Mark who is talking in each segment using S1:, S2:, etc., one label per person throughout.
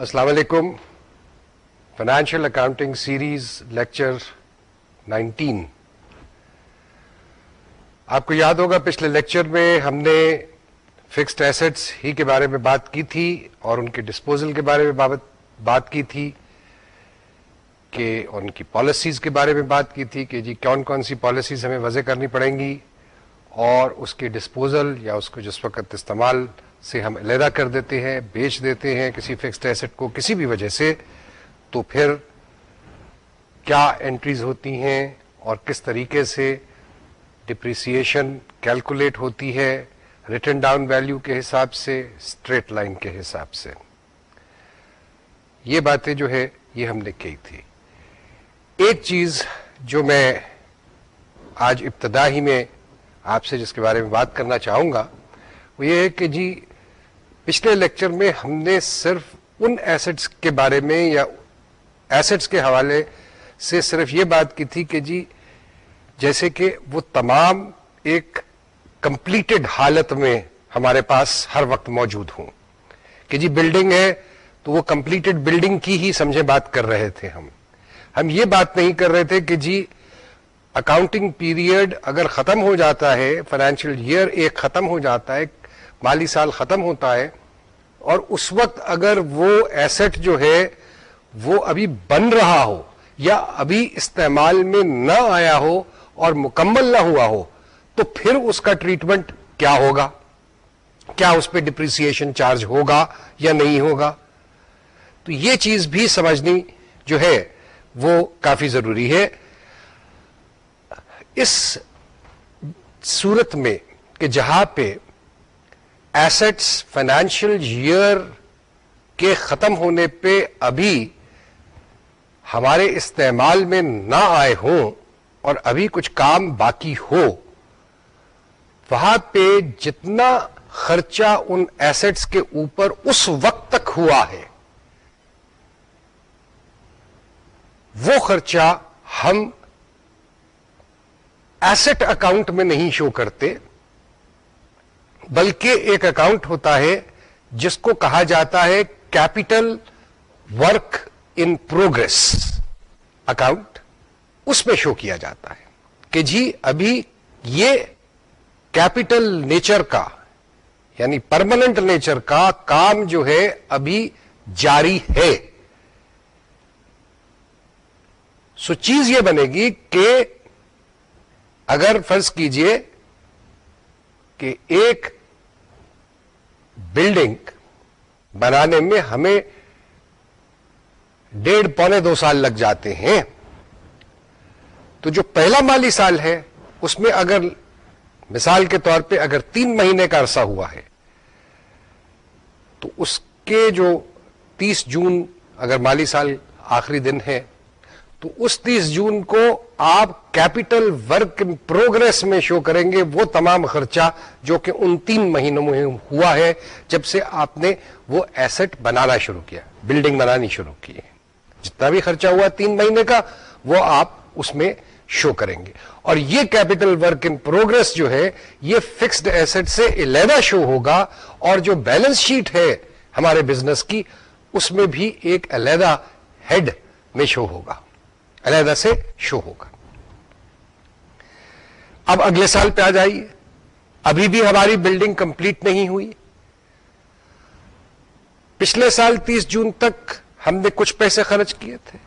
S1: السلام علیکم financial accounting series lecture nineteen آپ کو یاد ہوگا پچھلے لیکچر میں ہم نے فکسڈ ایسٹس ہی کے بارے میں بات کی تھی اور ان کے ڈسپوزل کے بارے میں بات کی تھی کہ ان کی پالیسیز کے بارے میں بات کی تھی کہ جی کون کون سی پالیسیز ہمیں وضع کرنی پڑیں گی اور اس کے ڈسپوزل یا اس کو جس وقت استعمال سے ہم علیحدہ کر دیتے ہیں، بیچ دیتے ہیں کسی فکسڈ ایسٹ کو کسی بھی وجہ سے، تو پھر کیا انٹریز ہوتی ہیں اور کس طریقے سے ڈپریسیشن کیلکولیٹ ہوتی ہے ریٹرن ڈاؤن ویلیو کے حساب سے اسٹریٹ لائن کے حساب سے؟ یہ باتیں جو ہے، یہ ہم نے کی تھی۔ ایک چیز جو میں آج ابتدا ہی میں آپ سے جس کے بارے میں بات کرنا چاہوں گا، وہ یہ ہے کہ جی پچھلے لیکچر میں ہم نے صرف ان ایسٹس کے بارے میں یا ایسٹس کے حوالے سے صرف یہ بات کی تھی کہ جی جیسے کہ وہ تمام ایک کمپلیٹڈ حالت میں ہمارے پاس ہر وقت موجود ہوں۔ کہ جی بلڈنگ ہے تو وہ کمپلیٹڈ بلڈنگ کی ہی سمجھے بات کر رہے تھے ہم۔ ہم یہ بات نہیں کر رہے تھے کہ جی اکاؤنٹنگ پیریڈ اگر ختم ہو جاتا ہے فائنینشیل ایئر ایک ختم ہو جاتا ہے، مالی سال ختم ہوتا ہے اور اس وقت اگر وہ ایسٹ جو ہے وہ ابھی بن رہا ہو یا ابھی استعمال میں نہ آیا ہو اور مکمل نہ ہوا ہو، تو پھر اس کا ٹریٹمنٹ کیا ہوگا؟ کیا اس پہ ڈپریسیشن چارج ہوگا یا نہیں ہوگا؟ تو یہ چیز بھی سمجھنی جو ہے وہ کافی ضروری ہے۔ اس صورت میں کہ جہاں پہ ایسٹس فائنینشیل ایئر کے ختم ہونے پہ ابھی ہمارے استعمال میں نہ آئے ہوں اور ابھی کچھ کام باقی ہو، وہاں پہ جتنا خرچہ ان ایسٹس کے اوپر اس وقت تک ہوا ہے، وہ خرچہ ہم ایسٹ اکاؤنٹ میں نہیں شو کرتے۔ بلکہ ایک اکاؤنٹ ہوتا ہے جس کو کہا جاتا ہے capital work in progress account, اس میں شو کیا جاتا ہے کہ جی ابھی یہ کیپٹل نیچر کا یعنی پرماننٹ نیچر کا کام جو ہے ابھی جاری ہے۔ سو چیز یہ بنے گی کہ اگر فرض کیجیے کہ ایک بلڈنگ بنانے میں ہمیں ڈیڑھ پونے دو سال لگ جاتے ہیں۔ تو جو پہلا مالی سال ہے، اس میں اگر مثال کے طور پہ اگر تین مہینے کا عرصہ ہوا ہے، تو اس کے جو تیس جون اگر مالی سال آخری دن ہے، تو اس تیس جون کو آپ کیپٹل ورک ان پروگرس میں شو کریں گے، وہ تمام خرچہ جو کہ ان تین مہینوں میں ہوا ہے، جب سے آپ نے وہ ایسٹ بنانا شروع کیا بلڈنگ بنانی شروع کی۔ جتنا بھی خرچہ ہوا تین مہینے کا، وہ آپ اس میں شو کریں گے۔ اور یہ کیپٹل ورک ان پروگرس جو ہے، یہ فکسڈ ایسٹ سے علیحدہ شو ہوگا اور جو بیلنس شیٹ ہے ہمارے بزنس کی، اس میں بھی ایک علیحدہ ہیڈ میں شو ہوگا، علیحدہ سے شو ہوگا۔ اب اگلے سال پہ آ جائیے۔ ابھی بھی ہماری بلڈنگ کمپلیٹ نہیں ہوئی۔ پچھلے سال تیس جون تک ہم نے کچھ پیسے خرچ کیے تھے۔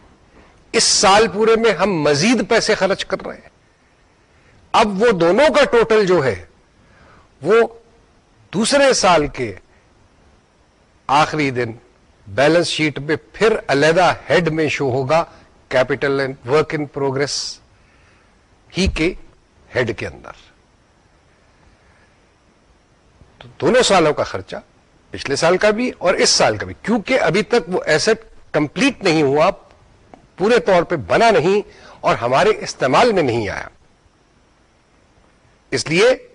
S1: اس سال پورے میں ہم مزید پیسے خرچ کر رہے ہیں۔ اب وہ دونوں کا ٹوٹل جو ہے، وہ دوسرے سال کے آخری دن بیلنس شیٹ میں پھر علیحدہ ہیڈ میں شو ہوگا۔ Capital and work in progress ہی کے ہیڈ کے اندر۔ تو دونوں سالوں کا خرچہ پچھلے سال کا بھی اور اس سال کا بھی، کیونکہ ابھی تک وہ ایسٹ کمپلیٹ نہیں ہوا، پورے طور پہ بنا نہیں اور ہمارے استعمال میں نہیں آیا۔ اس لیے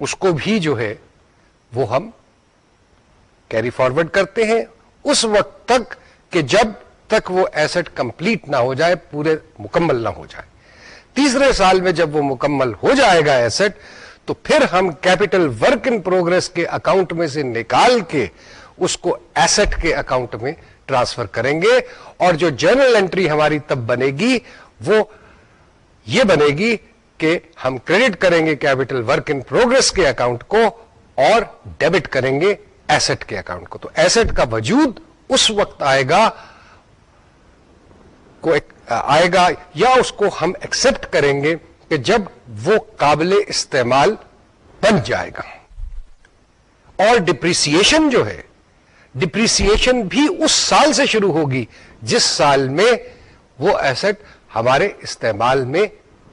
S1: اس کو بھی جو ہے وہ ہم کیری فارورڈ کرتے ہیں۔ اس وقت تک کہ جب تک وہ ایسٹ کمپلیٹ نہ ہو جائے، پورے مکمل نہ ہو جائے۔ تیسرے سال میں جب وہ مکمل ہو جائے گا ایسٹ تو پھر ہم کیپٹل ورک ان پروگرس کے اکاؤنٹ میں سے نکال کے اس کو ایسٹ کے اکاؤنٹ میں ٹرانسفر کریں گے۔ اور جو جرنل انٹری ہماری تب بنے گی وہ یہ بنے گی کہ ہم کریڈٹ کریں گے کیپٹل ورک ان پروگرس کے اکاؤنٹ کو اور ڈیبٹ کریں گے ایسٹ کے اکاؤنٹ کو۔ تو ایسٹ کا وجود اس وقت آئے گا کو آئے گا یا اس کو ہم ایکسپٹ کریں گے کہ جب وہ قابل استعمال بن جائے گا۔ اور ڈپریسیشن جو ہے ڈپریسیشن بھی اس سال سے شروع ہوگی جس سال میں وہ ایسٹ ہمارے استعمال میں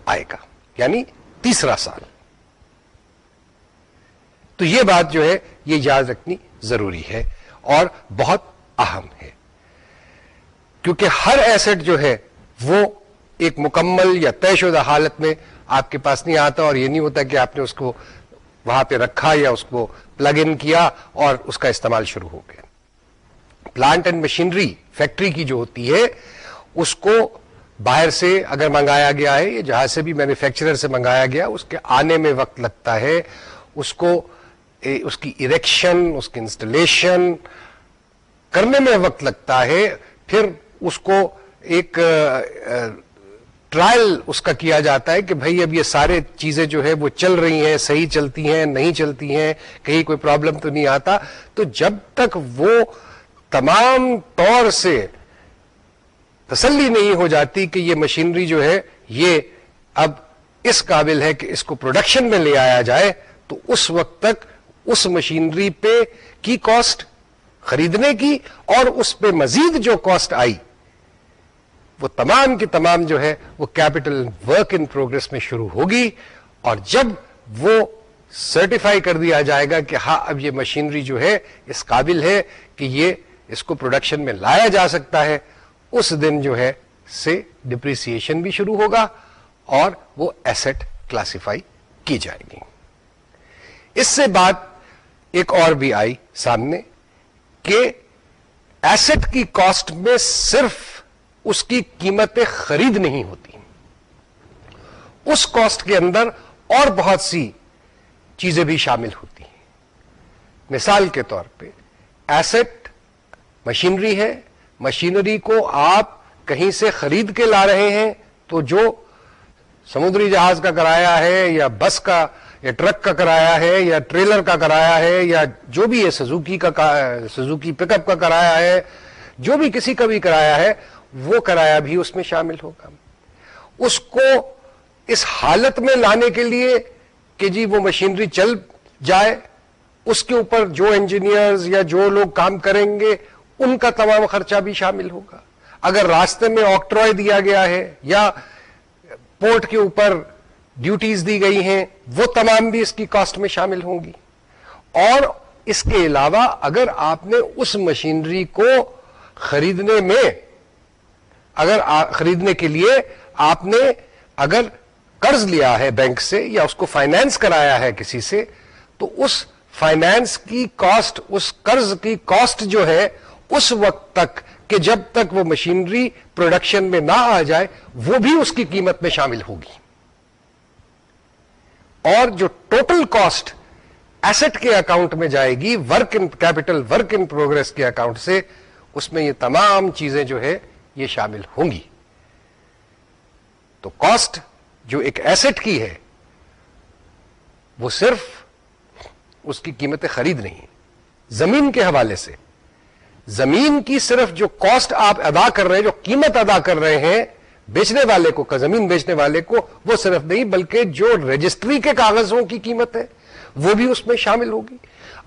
S1: آئے گا یعنی تیسرا سال۔ تو یہ بات جو ہے، یہ یاد رکھنی ضروری ہے اور بہت اہم ہے۔ کیونکہ ہر ایسٹ جو ہے وہ ایک مکمل یا طے شدہ حالت میں آپ کے پاس نہیں آتا اور یہ نہیں ہوتا کہ آپ نے اس کو وہاں پہ رکھا یا اس کو پلگ ان کیا اور اس کا استعمال شروع ہو گیا۔ پلانٹ اینڈ مشینری فیکٹری کی جو ہوتی ہے، اس کو باہر سے اگر منگایا گیا ہے، یا جہاں سے بھی مینوفیکچرر سے منگایا گیا، اس کے آنے میں وقت لگتا ہے۔ اس کو اس کی اریکشن اس کی انسٹالیشن کرنے میں وقت لگتا ہے۔ پھر اس کو ایک ٹرائل اس کا کیا جاتا ہے کہ بھائی اب یہ سارے چیزیں جو ہے وہ چل رہی ہیں، صحیح چلتی ہیں، نہیں چلتی ہیں، کہیں کوئی پرابلم تو نہیں آتا۔ تو جب تک وہ تمام طور سے تسلی نہیں ہو جاتی کہ یہ مشینری جو ہے یہ اب اس قابل ہے کہ اس کو پروڈکشن میں لے آیا جائے، تو اس وقت تک اس مشینری پہ کی کاسٹ خریدنے کی اور اس پہ مزید جو کاسٹ آئی وہ تمام کی تمام جو ہے وہ کیپٹل ورک ان پروگرس میں شروع ہوگی اور جب وہ سرٹیفائی کر دیا جائے گا کہ ہاں اب یہ مشینری جو ہے، اس قابل ہے کہ یہ اس کو پروڈکشن میں لایا جا سکتا ہے، اس دن جو ہے سے ڈپریسیشن بھی شروع ہوگا اور وہ ایسٹ کلاسیفائی کی جائے گی۔ اس سے بات ایک اور بھی آئی سامنے کہ ایسٹ کی کاسٹ میں صرف اس کی قیمتیں خرید نہیں ہوتی۔ اس کاسٹ کے اندر اور بہت سی چیزیں بھی شامل ہوتی ہیں۔ مثال کے طور پہ ایسٹ مشینری ہے۔ مشینری کو آپ کہیں سے خرید کے لا رہے ہیں تو جو سمندری جہاز کا کرایہ ہے یا بس کا یا ٹرک کا کرایہ ہے یا ٹریلر کا کرایہ ہے یا جو بھی ہے سزوکی کا سزوکی پک اپ کا کرایہ ہے، جو بھی کسی کا بھی کرایہ ہے وہ کرایہ بھی اس میں شامل ہوگا۔ اس کو اس حالت میں لانے کے لیے کہ جی وہ مشینری چل جائے، اس کے اوپر جو انجینئرز یا جو لوگ کام کریں گے، ان کا تمام خرچہ بھی شامل ہوگا۔ اگر راستے میں آکٹروائے دیا گیا ہے یا پورٹ کے اوپر ڈیوٹیز دی گئی ہیں، وہ تمام بھی اس کی کاسٹ میں شامل ہوں گی۔ اور اس کے علاوہ اگر آپ نے اس مشینری کو خریدنے میں اگر خریدنے کے لیے آپ نے اگر قرض لیا ہے بینک سے یا اس کو فائنینس کرایا ہے کسی سے، تو اس فائنینس کی کاسٹ اس قرض کی کاسٹ جو ہے، اس وقت تک کہ جب تک وہ مشینری پروڈکشن میں نہ آ جائے، وہ بھی اس کی قیمت میں شامل ہوگی۔ اور جو ٹوٹل کاسٹ ایسٹ کے اکاؤنٹ میں جائے گی work in capital work in progress کے اکاؤنٹ سے، اس میں یہ تمام چیزیں جو ہے یہ شامل ہوں گی۔ تو کاسٹ جو ایک ایسٹ کی ہے، وہ صرف اس کی قیمتیں خرید نہیں، زمین کے حوالے سے۔ زمین کی صرف جو کاسٹ آپ ادا کر رہے ہیں، جو قیمت ادا کر رہے ہیں، بیچنے والے کو، زمین بیچنے والے کو، وہ صرف نہیں، بلکہ جو رجسٹری کے کاغذوں کی قیمت ہے، وہ بھی اس میں شامل ہوگی۔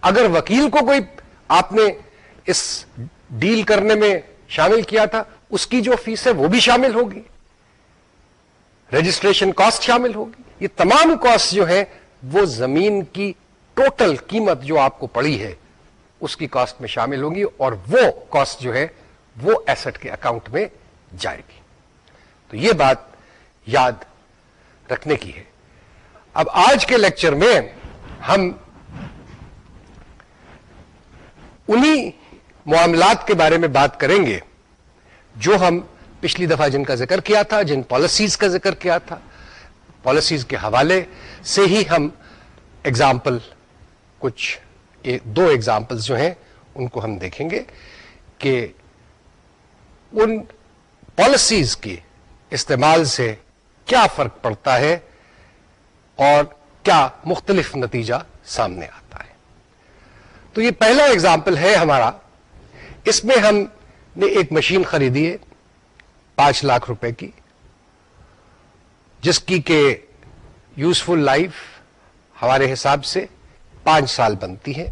S1: اگر وکیل کو کوئی آپ نے اس ڈیل کرنے میں شامل کیا تھا اس کی جو فیس ہے وہ بھی شامل ہوگی۔ رجسٹریشن کاسٹ شامل ہوگی۔ یہ تمام کاسٹ جو ہے وہ زمین کی ٹوٹل قیمت جو آپ کو پڑی ہے، اس کی کاسٹ میں شامل ہوگی اور وہ کاسٹ جو ہے، وہ ایسٹ کے اکاؤنٹ میں جائے گی۔ تو یہ بات یاد رکھنے کی ہے۔ اب آج کے لیکچر میں ہم انہی معاملات کے بارے میں بات کریں گے۔ جو ہم پچھلی دفعہ جن کا ذکر کیا تھا، جن پالیسیز کا ذکر کیا تھا پالیسیز کے حوالے سے ہی ہم اگزامپل کچھ دو ایگزامپل جو ہیں، ان کو ہم دیکھیں گے کہ ان پالیسیز کے استعمال سے کیا فرق پڑتا ہے اور کیا مختلف نتیجہ سامنے آتا ہے۔ تو یہ پہلا اگزامپل ہے ہمارا۔ اس میں ہم نے ایک مشین خریدی ہے پانچ لاکھ روپے کی، جس کی کہ یوزفل لائف ہمارے حساب سے پانچ سال بنتی ہے۔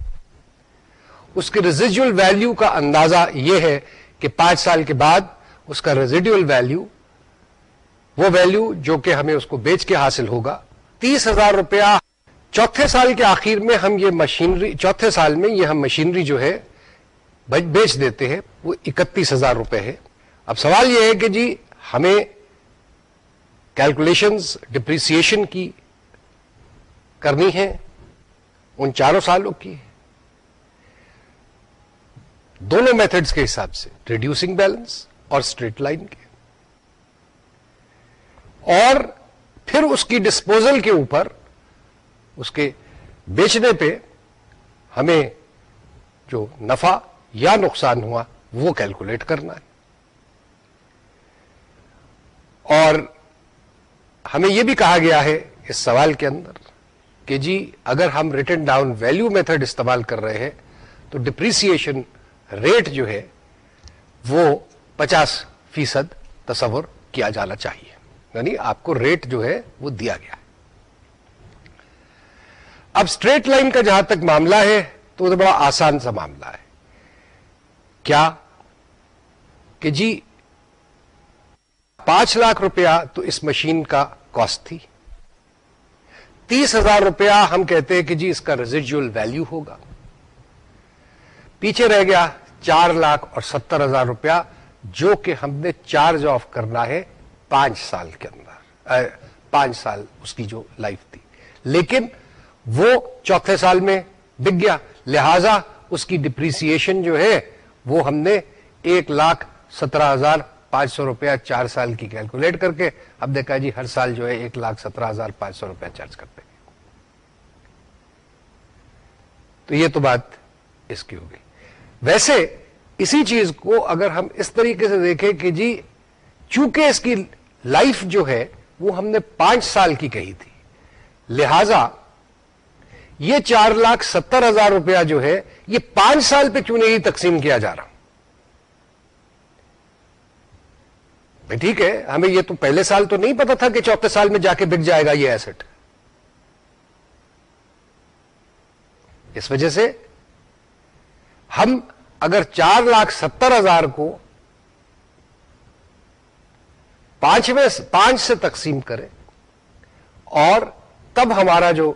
S1: اس کے ریزیڈل ویلو کا اندازہ یہ ہے کہ پانچ سال کے بعد اس کا ریزیڈل ویلو وہ ویلو جو کہ ہمیں اس کو بیچ کے حاصل ہوگا۔ تیس ہزار روپیہ، چوتھے سال کے آخر میں ہم یہ مشینری، چوتھے سال میں یہ ہم مشینری جو ہے بیچ دیتے ہیں، وہ اکتیس ہزار روپے ہے اب سوال یہ ہے کہ جی ہمیں کیلکولیشنز ڈپریسیشن کی کرنی ہے، ان چاروں سالوں کی۔ دونوں میتھڈز کے حساب سے ریڈیوسنگ بیلنس اور اسٹریٹ لائن کے۔ اور پھر اس کی ڈسپوزل کے اوپر، اس کے بیچنے پہ ہمیں جو نفع یا نقصان ہوا، وہ کیلکولیٹ کرنا ہے۔ اور ہمیں یہ بھی کہا گیا ہے اس سوال کے اندر کہ جی اگر ہم ریٹن ڈاؤن ویلو میتھڈ استعمال کر رہے ہیں، تو ڈپریسیشن ریٹ جو ہے، وہ پچاس فیصد تصور کیا جانا چاہیے۔ یعنی آپ کو ریٹ جو ہے، وہ دیا گیا ہے۔ اب اسٹریٹ لائن کا جہاں تک معاملہ ہے، تو وہ بڑا آسان سا معاملہ ہے۔ کیا کہ جی پانچ لاکھ روپیہ تو اس مشین کا کاسٹ تھی۔ تیس ہزار روپیہ ہم کہتے ہیں کہ جی اس کا ریزیڈل ویلو ہوگا۔ پیچھے رہ گیا چار لاکھ اور ستر ہزار روپیہ جو کہ ہم نے چارج آف کرنا ہے پانچ سال کے اندر۔ پانچ سال اس کی جو لائف تھی۔ لیکن وہ چوتھے سال میں بک گیا۔ لہذا اس کی ڈپریسیشن جو ہے وہ ہم نے ایک لاکھ سترہ ہزار پانچ سو روپیہ چار سال کی کیلکولیٹ کر کے، اب دیکھا جی ہر سال جو ہے ایک لاکھ سترہ ہزار پانچ سو روپیہ چارج کرتے ہیں۔ تو یہ تو بات اس کی ہوگی۔ ویسے اسی چیز کو اگر ہم اس طریقے سے دیکھیں کہ جی چونکہ اس کی لائف جو ہے وہ ہم نے پانچ سال کی کہی تھی، لہذا یہ چار لاکھ ستر ہزار روپیہ جو ہے یہ پانچ سال پہ کیوں نہیں تقسیم کیا جا رہا؟ ٹھیک ہے، ہمیں یہ تو پہلے سال تو نہیں پتا تھا کہ چوتھے سال میں جا کے بک جائے گا یہ ایسٹ اس وجہ سے ہم اگر چار لاکھ ستر ہزار کو پانچویں پانچ سے تقسیم کرے اور تب ہمارا جو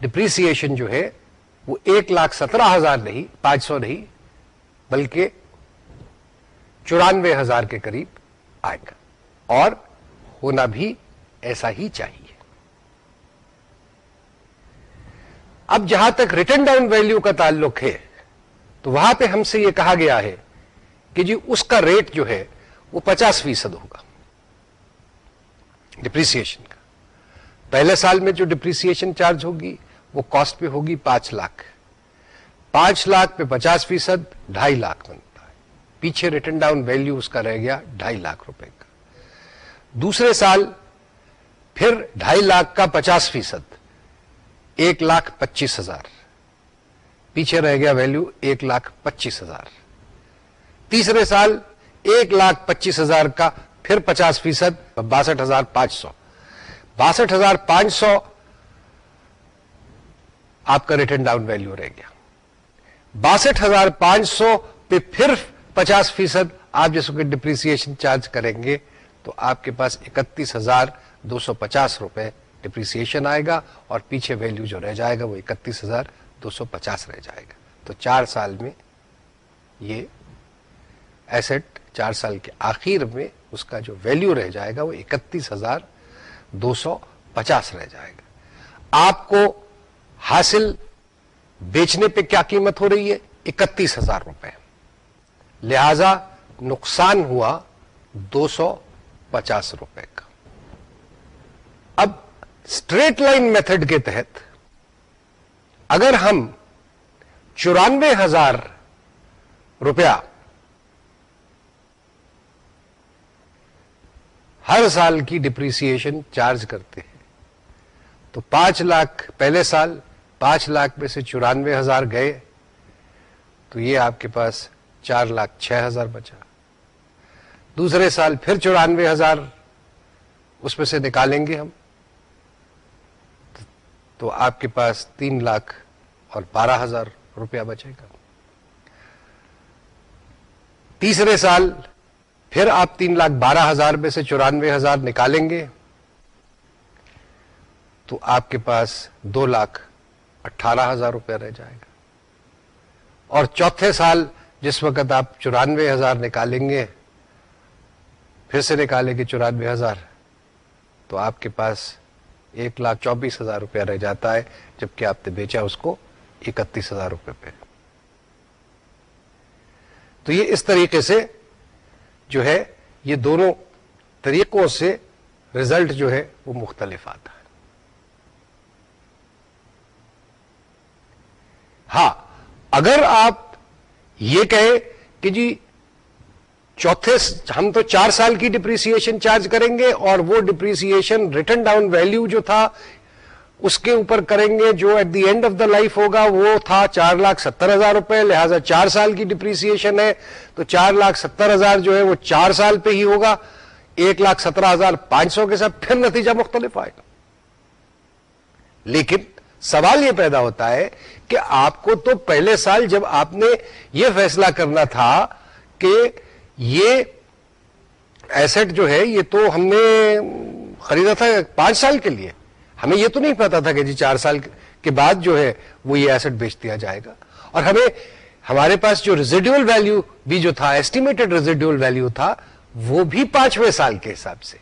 S1: ڈپریسیشن جو ہے وہ ایک لاکھ سترہ ہزار نہیں، پانچ سو نہیں، بلکہ چورانوے ہزار کے قریب آئے گا۔ اور ہونا بھی ایسا ہی چاہیے۔ اب جہاں تک ریٹرن ڈاؤن ویلو کا تعلق ہے، تو وہاں پہ ہم سے یہ کہا گیا ہے کہ جی اس کا ریٹ جو ہے، وہ پچاس فیصد ہوگا۔ ڈپریسن کا۔ پہلے سال میں جو ڈپریسن چارج ہوگی وہ کاسٹ پہ ہوگی پانچ لاکھ۔ پانچ لاکھ پہ پچاس فیصد، ڈھائی لاکھ بنتا ہے۔ پیچھے ریٹرن ڈاؤن ویلو اس کا رہ گیا ڈھائی لاکھ روپے کا۔ دوسرے سال پھر ڈھائی لاکھ کا پچاس فیصد، ایک لاکھ پچیس ہزار۔ پیچھے رہ گیا ویلو ایک لاکھ پچیس ہزار۔ تیسرے سال ایک لاکھ پچیس ہزار کا پھر پچاس فیصد، باسٹھ ہزار پانچ سو۔ باسٹھ ہزار پانچ سو آپ کا ریٹرن ڈاؤن ویلو رہ گیا۔ باسٹھ ہزار پانچ سو پہ پھر پچاس فیصد آپ جس کو ڈپریسن چارج کریں گے تو آپ کے پاس اکتیس ہزار دو سو پچاس روپے ڈپریسن آئے گا اور پیچھے ویلو جو رہ جائے گا وہ اکتیس ہزار دو سو پچاس رہ جائے گا۔ تو چار سال میں یہ ایسٹ چار سال کے آخر میں اس کا جو ویلو رہ جائے گا وہ اکتیس ہزار دو سو پچاس رہ جائے گا۔ آپ کو حاصل بیچنے پہ کیا قیمت ہو رہی ہے؟ اکتیس ہزار روپے۔ لہذا نقصان ہوا دو سو پچاس روپے کا۔ اب اسٹریٹ لائن میتھڈ کے تحت اگر ہم چورانوے ہزار روپیہ ہر سال کی ڈپریسیشن چارج کرتے ہیں، تو پانچ لاکھ پہلے سال پانچ لاکھ میں سے چورانوے ہزار گئے، تو یہ آپ کے پاس چار لاکھ چھ ہزار بچا۔ دوسرے سال پھر چورانوے ہزار اس میں سے نکالیں گے ہم۔ تو آپ کے پاس تین لاکھ اور بارہ ہزار روپیہ بچے گا۔ تیسرے سال پھر آپ تین لاکھ بارہ ہزار میں سے چورانوے ہزار نکالیں گے، تو آپ کے پاس دو لاکھ اٹھارہ ہزار روپیہ رہ جائے گا۔ اور چوتھے سال جس وقت آپ چورانوے ہزار نکالیں گے، پھر سے نکالیں گے چورانوے ہزار، تو آپ کے پاس ایک لاکھ چوبیس ہزار روپیہ رہ جاتا ہے، جبکہ آپ نے بیچا اس کو اکتیس ہزار روپے پہ۔ تو یہ اس طریقے سے جو ہے، یہ دونوں طریقوں سے رزلٹ جو ہے وہ مختلف آتا ہے ہاں اگر آپ یہ کہیں کہ جی چوتھے ہم تو چار سال کی ڈپریسن چارج کریں گے اور وہ ڈپریسن ریٹرن ڈاؤن ویلو جو تھا، اس کے اوپر کریں گے جو at the end of the life ہوگا، وہ تھا چار لاکھ ستر ہزار روپے، لہذا چار سال کی ڈپریسن ہے، تو چار لاکھ ستر ہزار جو ہے وہ چار سال پہ ہی ہوگا، ایک لاکھ سترہ ہزار پانچ سو کے ساتھ پھر نتیجہ مختلف آئے گا۔ لیکن سوال یہ پیدا ہوتا ہے کہ آپ کو تو پہلے سال جب آپ نے یہ فیصلہ کرنا تھا کہ یہ ایسٹ جو ہے، یہ تو ہم نے خریدا تھا پانچ سال کے لیے۔ ہمیں یہ تو نہیں پتا تھا کہ جی چار سال کے بعد جو ہے وہ یہ ایسٹ بیچ دیا جائے گا۔ اور ہمیں، ہمارے پاس جو ریزیڈیول ویلو بھی جو تھا ایسٹیمیٹڈ ریزیڈیول ویلو تھا، وہ بھی پانچویں سال کے حساب سے۔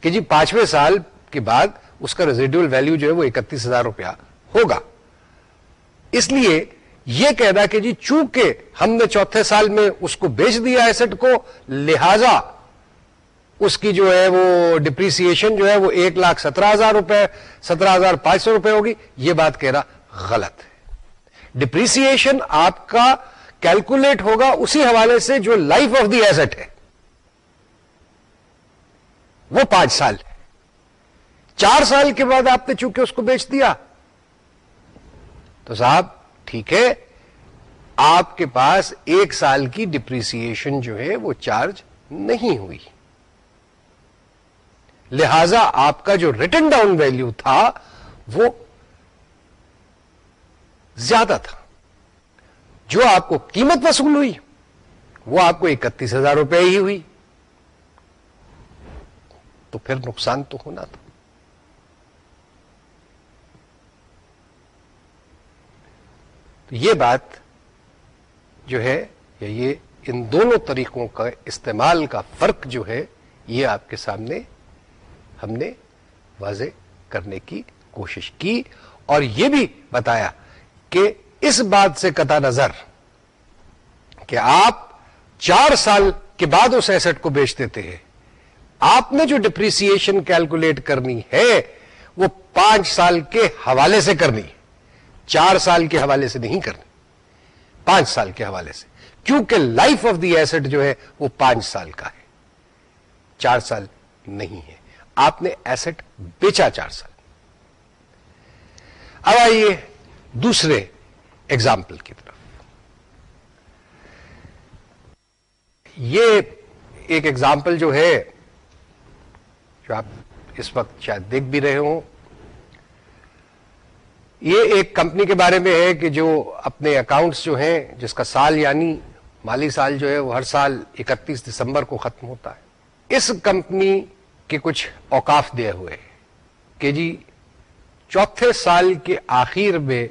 S1: کہ جی پانچویں سال کے بعد اس کا ریزیڈیول ویلو جو ہے وہ اکتیس ہزار روپیہ ہوگا۔ اس لیے یہ کہنا کہ جی چونکہ ہم نے چوتھے سال میں اس کو بیچ دیا ایسٹ کو، لہذا اس کی جو ہے وہ ڈپریسن جو ہے وہ ایک لاکھ سترہ ہزار روپے، سترہ ہزار پانچ سو روپے ہوگی۔ یہ بات کہہ رہا غلط ہے۔ ڈپریسن آپ کا کیلکولیٹ ہوگا اسی حوالے سے جو لائف آف دی ایسٹ ہے۔ وہ پانچ سال۔ ہے چار سال کے بعد آپ نے چونکہ اس کو بیچ دیا تو صاحب، ٹھیک ہے، آپ کے پاس ایک سال کی ڈپریسن جو ہے وہ چارج نہیں ہوئی۔ لہذا آپ کا جو ریٹرن ڈاؤن ویلو تھا وہ زیادہ تھا۔ جو آپ کو قیمت وصول ہوئی، وہ آپ کو اکتیس ہزار روپے ہی ہوئی۔ تو پھر نقصان تو ہونا تھا۔ تو یہ بات جو ہے یا یہ ان دونوں طریقوں کا استعمال کا فرق جو ہے، یہ آپ کے سامنے ہم نے واضح کرنے کی کوشش کی اور یہ بھی بتایا کہ اس بات سے قطع نظر کہ آپ چار سال کے بعد اس ایسٹ کو بیچ دیتے ہیں۔ آپ نے جو ڈپریسن کیلکولیٹ کرنی ہے، وہ پانچ سال کے حوالے سے کرنی۔ ہے چار سال کے حوالے سے نہیں کرنی پانچ سال کے حوالے سے، کیونکہ لائف آف دی ایسٹ جو ہے وہ پانچ سال کا ہے۔ چار سال نہیں ہے۔ آپ نے ایسٹ بیچا چار سال۔ اب آئیے دوسرے ایگزامپل کی طرف۔ یہ ایک ایگزامپل جو ہے، جو آپ اس وقت شاید دیکھ بھی رہے ہوں یہ ایک کمپنی کے بارے میں ہے کہ جو اپنے اکاؤنٹس جو ہیں، جس کا سال یعنی مالی سال جو ہے، وہ ہر سال اکتیس دسمبر کو ختم ہوتا ہے۔ اس کمپنی کے کچھ اوقاف دے ہوئے کہ جی چوتھے سال کے آخر میں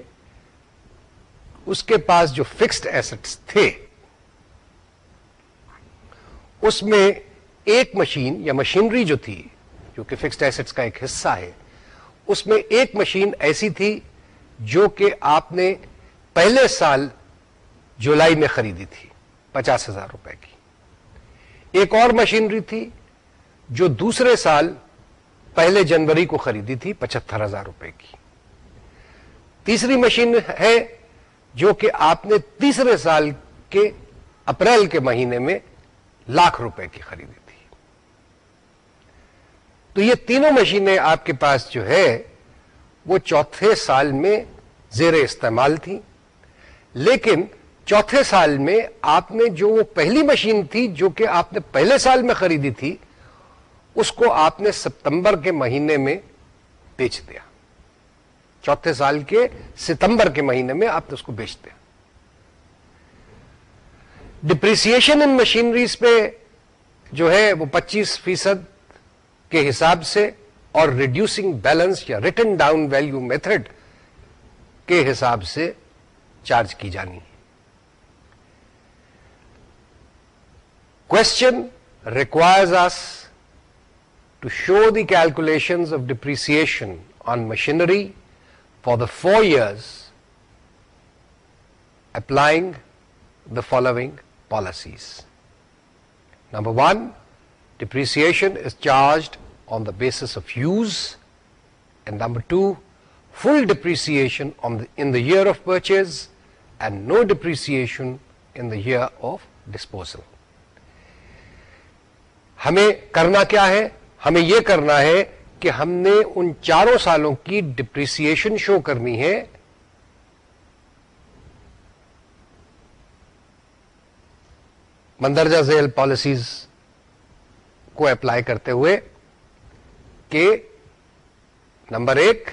S1: اس کے پاس جو فکسڈ ایسٹس تھے، اس میں ایک مشین یا مشینری جو تھی، جو کہ فکسڈ ایسٹس کا ایک حصہ ہے، اس میں ایک مشین ایسی تھی جو کہ آپ نے پہلے سال جولائی میں خریدی تھی، پچاس ہزار روپے کی۔ ایک اور مشینری تھی جو دوسرے سال پہلے جنوری کو خریدی تھی، پچہتر ہزار روپے کی۔ تیسری مشین ہے جو کہ آپ نے تیسرے سال کے اپریل کے مہینے میں لاکھ روپے کی خریدی تھی۔ تو یہ تینوں مشینیں آپ کے پاس جو ہے وہ چوتھے سال میں زیر استعمال تھی۔ لیکن چوتھے سال میں آپ نے جو وہ پہلی مشین تھی جو کہ آپ نے پہلے سال میں خریدی تھی، اس کو آپ نے ستمبر کے مہینے میں بیچ دیا۔ چوتھے سال کے ستمبر کے مہینے میں آپ نے اس کو بیچ دیا۔ ڈپریسیشن ان مشینریز پہ جو ہے وہ پچیس فیصد کے حساب سے اور ریڈیوسنگ بیلنس یا ریٹن ڈاؤن ویلو میتھڈ کے حساب سے چارج کی جانی ہے۔ Question requires us to show the calculation of depreciation on machinery for the four years applying the following policies number one depreciation is charged on the basis of use and number two full depreciation in the year of purchase and no depreciation in the year of disposal ہمیں کرنا کیا ہے؟ ہمیں یہ کرنا ہے کہ ہم نے ان چاروں سالوں کی ڈپریسن شو کرنی ہے۔ مندرجہ ذیل پالیسیز کو اپلائی کرتے ہوئے کہ نمبر ایک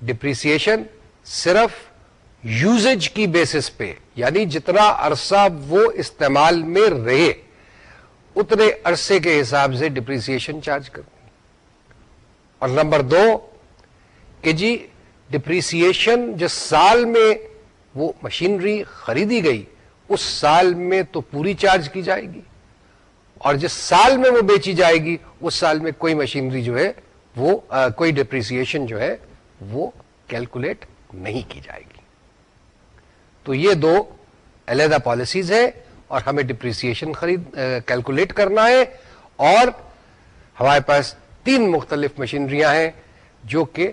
S1: ڈپریسن صرف یوزج کی بیسس پہ یعنی جتنا عرصہ وہ استعمال میں رہے، اتنے عرصے کے حساب سے ڈپریسن چارج کرتے اور نمبر دو، کہ جی ڈپریسن جس سال میں وہ مشینری خریدی گئی، اس سال میں تو پوری چارج کی جائے گی۔ اور جس سال میں وہ بیچی جائے گی اس سال میں کوئی مشینری جو ہے وہ آ, کوئی ڈپریسن جو ہے وہ کیلکولیٹ نہیں کی جائے گی۔ تو یہ دو علیحدہ پالیسیز ہے اور ہمیں ڈپریسن خرید کیلکولیٹ کرنا ہے۔ اور ہمارے پاس تین مختلف مشینریاں ہیں جو کہ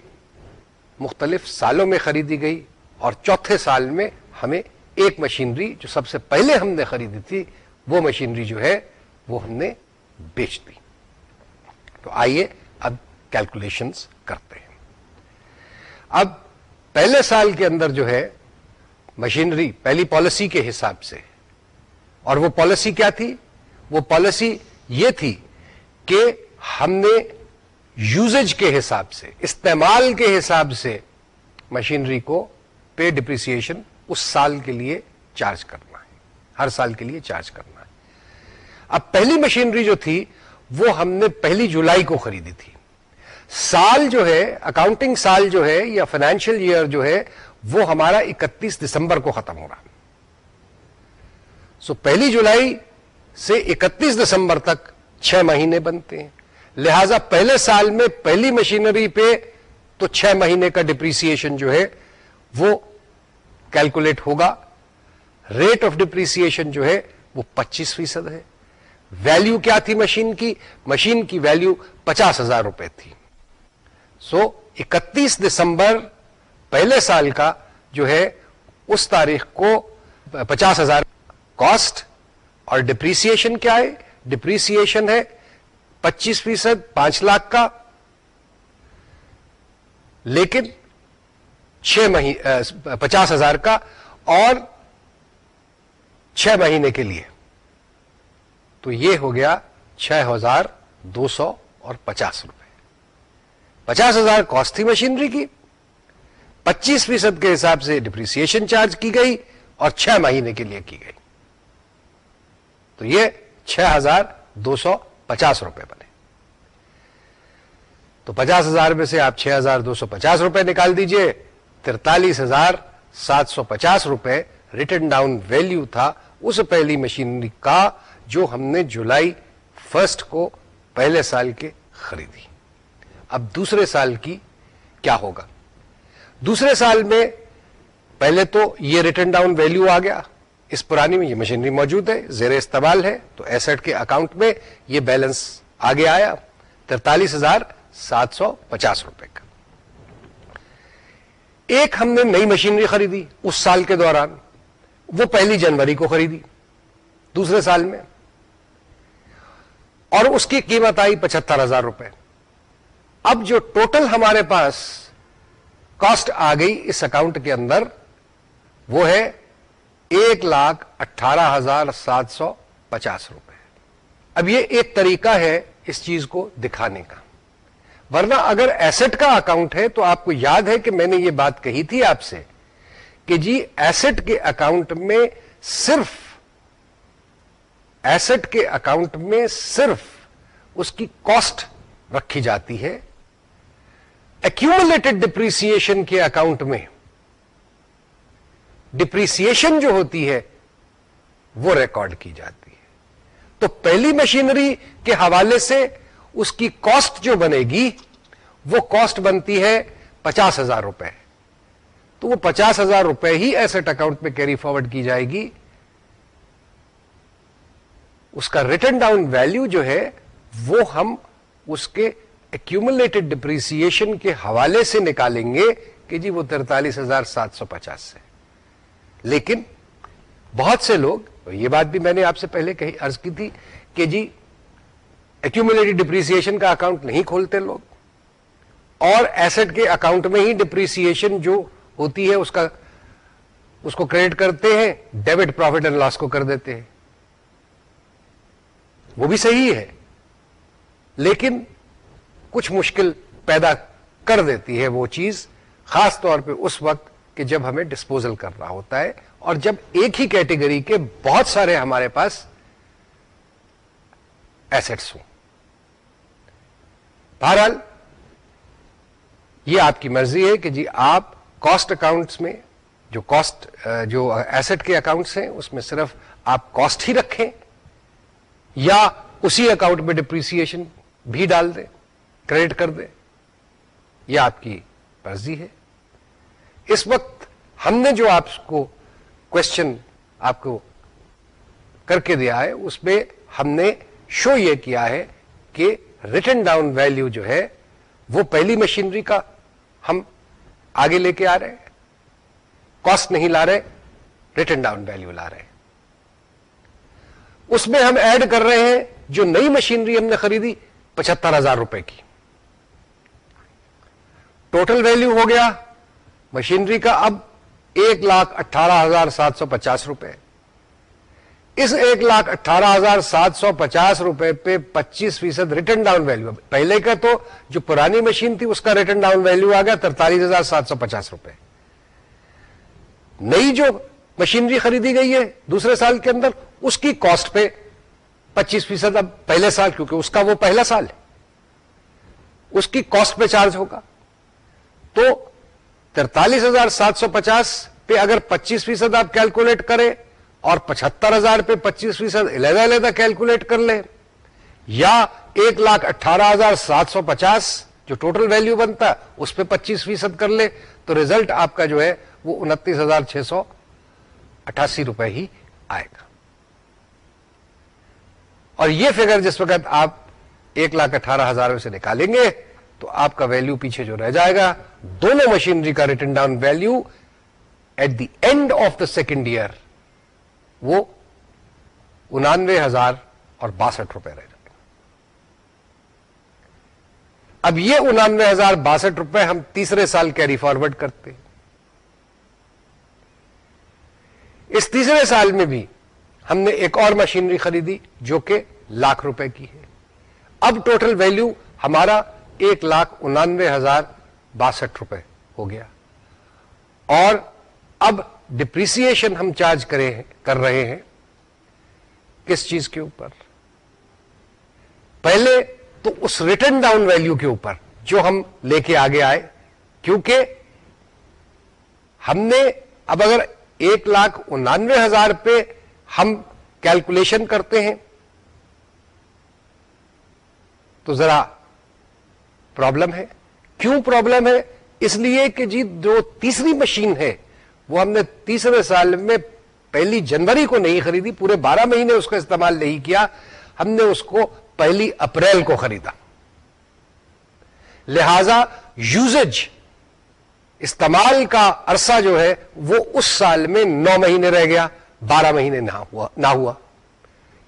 S1: مختلف سالوں میں خریدی گئی اور چوتھے سال میں ہمیں ایک مشینری جو سب سے پہلے ہم نے خریدی تھی وہ مشینری جو ہے وہ ہم نے بیچ دی تو آئیے اب کیلکولیشن کرتے ہیں۔ اب پہلے سال کے اندر جو ہے مشینری پہلی پالیسی کے حساب سے۔ اور وہ پالیسی کیا تھی؟ وہ پالیسی یہ تھی کہ ہم نے یوزج کے حساب سے، استعمال کے حساب سے مشینری کو پے ڈپریسن اس سال کے لیے چارج کرنا ہے۔ ہر سال کے لیے چارج کرنا اب پہلی مشینری جو تھی وہ ہم نے پہلی جولائی کو خریدی تھی۔ سال جو ہے اکاؤنٹنگ سال جو ہے یا فائنینشیل ایئر جو ہے، وہ ہمارا اکتیس دسمبر کو ختم ہو رہا۔ سو پہلی جولائی سے اکتیس دسمبر تک چھ مہینے بنتے ہیں۔ لہذا پہلے سال میں پہلی مشینری پہ تو چھ مہینے کا ڈپریسن جو ہے، وہ کیلکولیٹ ہوگا۔ ریٹ آف ڈپریسن جو ہے، وہ پچیس فیصد ہے۔ ویلو کیا تھی مشین کی؟ مشین کی ویلو پچاس ہزار روپے تھی۔ سو، اکتیس دسمبر پہلے سال کا جو ہے، اس تاریخ کو پچاس ہزار۔ کاسٹ اور ڈپریسن کیا ہے؟ ڈپریسن ہے پچیس فیصد، پانچ لاکھ کا۔ لیکن چھ مہینے پچاس ہزار کا اور چھ مہینے کے لیے۔ تو یہ ہو گیا چھ ہزار دو سو اور پچاس روپے۔ پچاس ہزار کاسٹ تھی مشینری کی، پچیس فیصد کے حساب سے ڈپریسن چارج کی گئی اور چھ مہینے کے لیے کی گئی۔ تو یہ چھ ہزار دو سو پچاس روپے بنے۔ تو پچاس ہزار میں سے آپ چھ ہزار دو سو پچاس روپے نکال دیجیے۔ ترتالیس ہزار سات سو پچاس روپے ریٹرن ڈاؤن ویلو تھا۔ اس پہلی مشینری کا جو ہم نے جولائی فرسٹ کو پہلے سال کے خریدی۔ اب دوسرے سال کی کیا ہوگا؟ دوسرے سال میں پہلے تو یہ ریٹرن ڈاؤن ویلو آ گیا۔ اس پرانی میں یہ مشینری موجود ہے، زیر استعمال ہے۔ تو ایسٹ کے اکاؤنٹ میں یہ بیلنس آگے آیا، ترتالیس ہزار سات سو پچاس روپے کا۔ ایک ہم نے نئی مشینری خریدی، اس سال کے دوران۔ وہ پہلی جنوری کو خریدی، دوسرے سال میں۔ اور اس کی قیمت آئی پچہتر ہزار روپے۔ اب جو ٹوٹل ہمارے پاس کاسٹ آ گئی اس اکاؤنٹ کے اندر، وہ ہے ایک لاکھ اٹھارہ ہزار سات سو پچاس روپے۔ اب یہ ایک طریقہ ہے اس چیز کو دکھانے کا۔ ورنہ اگر ایسٹ کا اکاؤنٹ ہے تو آپ کو یاد ہے کہ میں نے یہ بات کہی تھی آپ سے کہ جی ایسٹ کے اکاؤنٹ میں صرف ایسٹ کے اکاؤنٹ میں صرف اس کی کاسٹ رکھی جاتی ہے ایکومولیٹڈ ڈپریسن کے اکاؤنٹ میں۔ ڈپریسن جو ہوتی ہے وہ ریکارڈ کی جاتی ہے۔ تو پہلی مشینری کے حوالے سے اس کی کاسٹ جو بنے گی وہ کاسٹ بنتی ہے پچاس ہزار روپے۔ تو وہ پچاس ہزار روپے ہی ایسٹ اکاؤنٹ میں کیری فارورڈ کی جائے گی۔ اس کا ریٹرن ڈاؤن ویلو جو ہے، وہ ہم اس کے ایکومولیٹڈ ڈپریسن کے حوالے سے نکالیں گے کہ جی وہ ترتالیس ہزار سات سو پچاس سے لیکن بہت سے لوگ، یہ بات بھی میں نے آپ سے پہلے کہی ارض کی تھی کہ جی ایکومولیٹڈ ڈپریسن کا اکاؤنٹ نہیں کھولتے لوگ اور ایسٹ کے اکاؤنٹ میں ہی ڈپریسن جو ہوتی ہے اس کا، اس کو کریڈٹ کرتے ہیں ڈیبٹ پروفٹ اینڈ لاس کو کر دیتے ہیں۔ وہ بھی صحیح ہے۔ لیکن کچھ مشکل پیدا کر دیتی ہے وہ چیز، خاص طور پہ اس وقت کہ جب ہمیں ڈسپوزل کرنا ہوتا ہے۔ اور جب ایک ہی کیٹیگری کے بہت سارے ہمارے پاس ایسٹس ہوں۔ بہرحال، یہ آپ کی مرضی ہے کہ جی آپ کاسٹ اکاؤنٹس میں جو کاسٹ جو ایسٹ کے اکاؤنٹس ہیں، اس میں صرف آپ کاسٹ ہی رکھیں۔ یا اسی اکاؤنٹ میں ڈپریسن بھی ڈال دیں کریڈٹ کر دیں یہ آپ کی مرضی ہے۔ اس وقت ہم نے جو آپ کو کوشچن آپ کو کر کے دیا ہے، اس میں ہم نے شو یہ کیا ہے کہ ریٹن ڈاؤن ویلو جو ہے، وہ پہلی مشینری کا ہم آگے لے کے آ رہے ہیں۔ کاسٹ نہیں لا رہے ریٹن ڈاؤن ویلو لا رہے ہیں۔ اس میں ہم ایڈ کر رہے ہیں جو نئی مشینری ہم نے خریدی، پچہتر ہزار روپے کی۔ ٹوٹل ویلو ہو گیا مشینری کا اب ایک لاکھ اٹھارہ ہزار سات سو پچاس روپے۔ اس ایک لاکھ اٹھارہ ہزار سات سو پچاس روپے پہ پچیس فیصد ریٹرن ڈاؤن ویلو پہلے کا تو جو پرانی مشین تھی، اس کا ریٹرن ڈاؤن ویلو آ گیا ترتالیس ہزار سات سو پچاس روپے۔ نئی جو مشینری خریدی گئی ہے دوسرے سال کے اندر اس کی کاسٹ پہ پچیس فیصد اب پہلے سال، کیونکہ اس کا وہ پہلا سال ہے۔ اس کی کاسٹ پہ چارج ہوگا۔ تو ترتالیس ہزار سات سو پچاس پہ اگر پچیس فیصد آپ کیلکولیٹ کریں اور پچہتر ہزار پہ پچیس فیصد علیحدہ علیحدہ کیلکولیٹ کر لیں، یا ایک لاکھ اٹھارہ ہزار سات سو پچاس جو ٹوٹل ویلو بنتا ہے، اس پہ پچیس فیصد کر لے تو ریزلٹ آپ کا جو ہے وہ انتیس ہزار چھ سو اٹھاسی روپے ہی آئے گا۔ اور یہ فگر جس وقت آپ ایک لاکھ اٹھارہ ہزار سے نکالیں گے، تو آپ کا ویلو پیچھے جو رہ جائے گا، دونوں مشینری کا written down value at the end of the second year وہ انانوے ہزار اور باسٹھ روپے رہ جائیں اب یہ انانوے ہزار باسٹھ روپے ہم تیسرے سال کیری فارورڈ کرتے اس تیسرے سال میں بھی ہم نے ایک اور مشینری خریدی جو کہ لاکھ روپے کی ہے۔ اب ٹوٹل ویلو ہمارا ایک لاکھ انانوے ہزار باسٹھ روپے ہو گیا۔ اور اب ڈپریسن ہم چارج کرے کر رہے ہیں۔ کس چیز کے اوپر؟ پہلے تو اس ریٹرن ڈاؤن ویلو کے اوپر جو ہم لے کے آگے آئے، کیونکہ ہم نے اب اگر ایک لاکھ انانوے ہزار پہ ہم کیلکولیشن کرتے ہیں تو ذرا پرابلم ہے۔ کیوں پرابلم ہے؟ اس لیے کہ جی جو تیسری مشین ہے، وہ ہم نے تیسرے سال میں پہلی جنوری کو نہیں خریدی، پورے بارہ مہینے اس کا استعمال نہیں کیا۔ ہم نے اس کو پہلی اپریل کو خریدا۔ لہذا یوزج استعمال کا عرصہ جو ہے، وہ اس سال میں نو مہینے رہ گیا۔ بارہ مہینے نہ ہوا نہ ہوا۔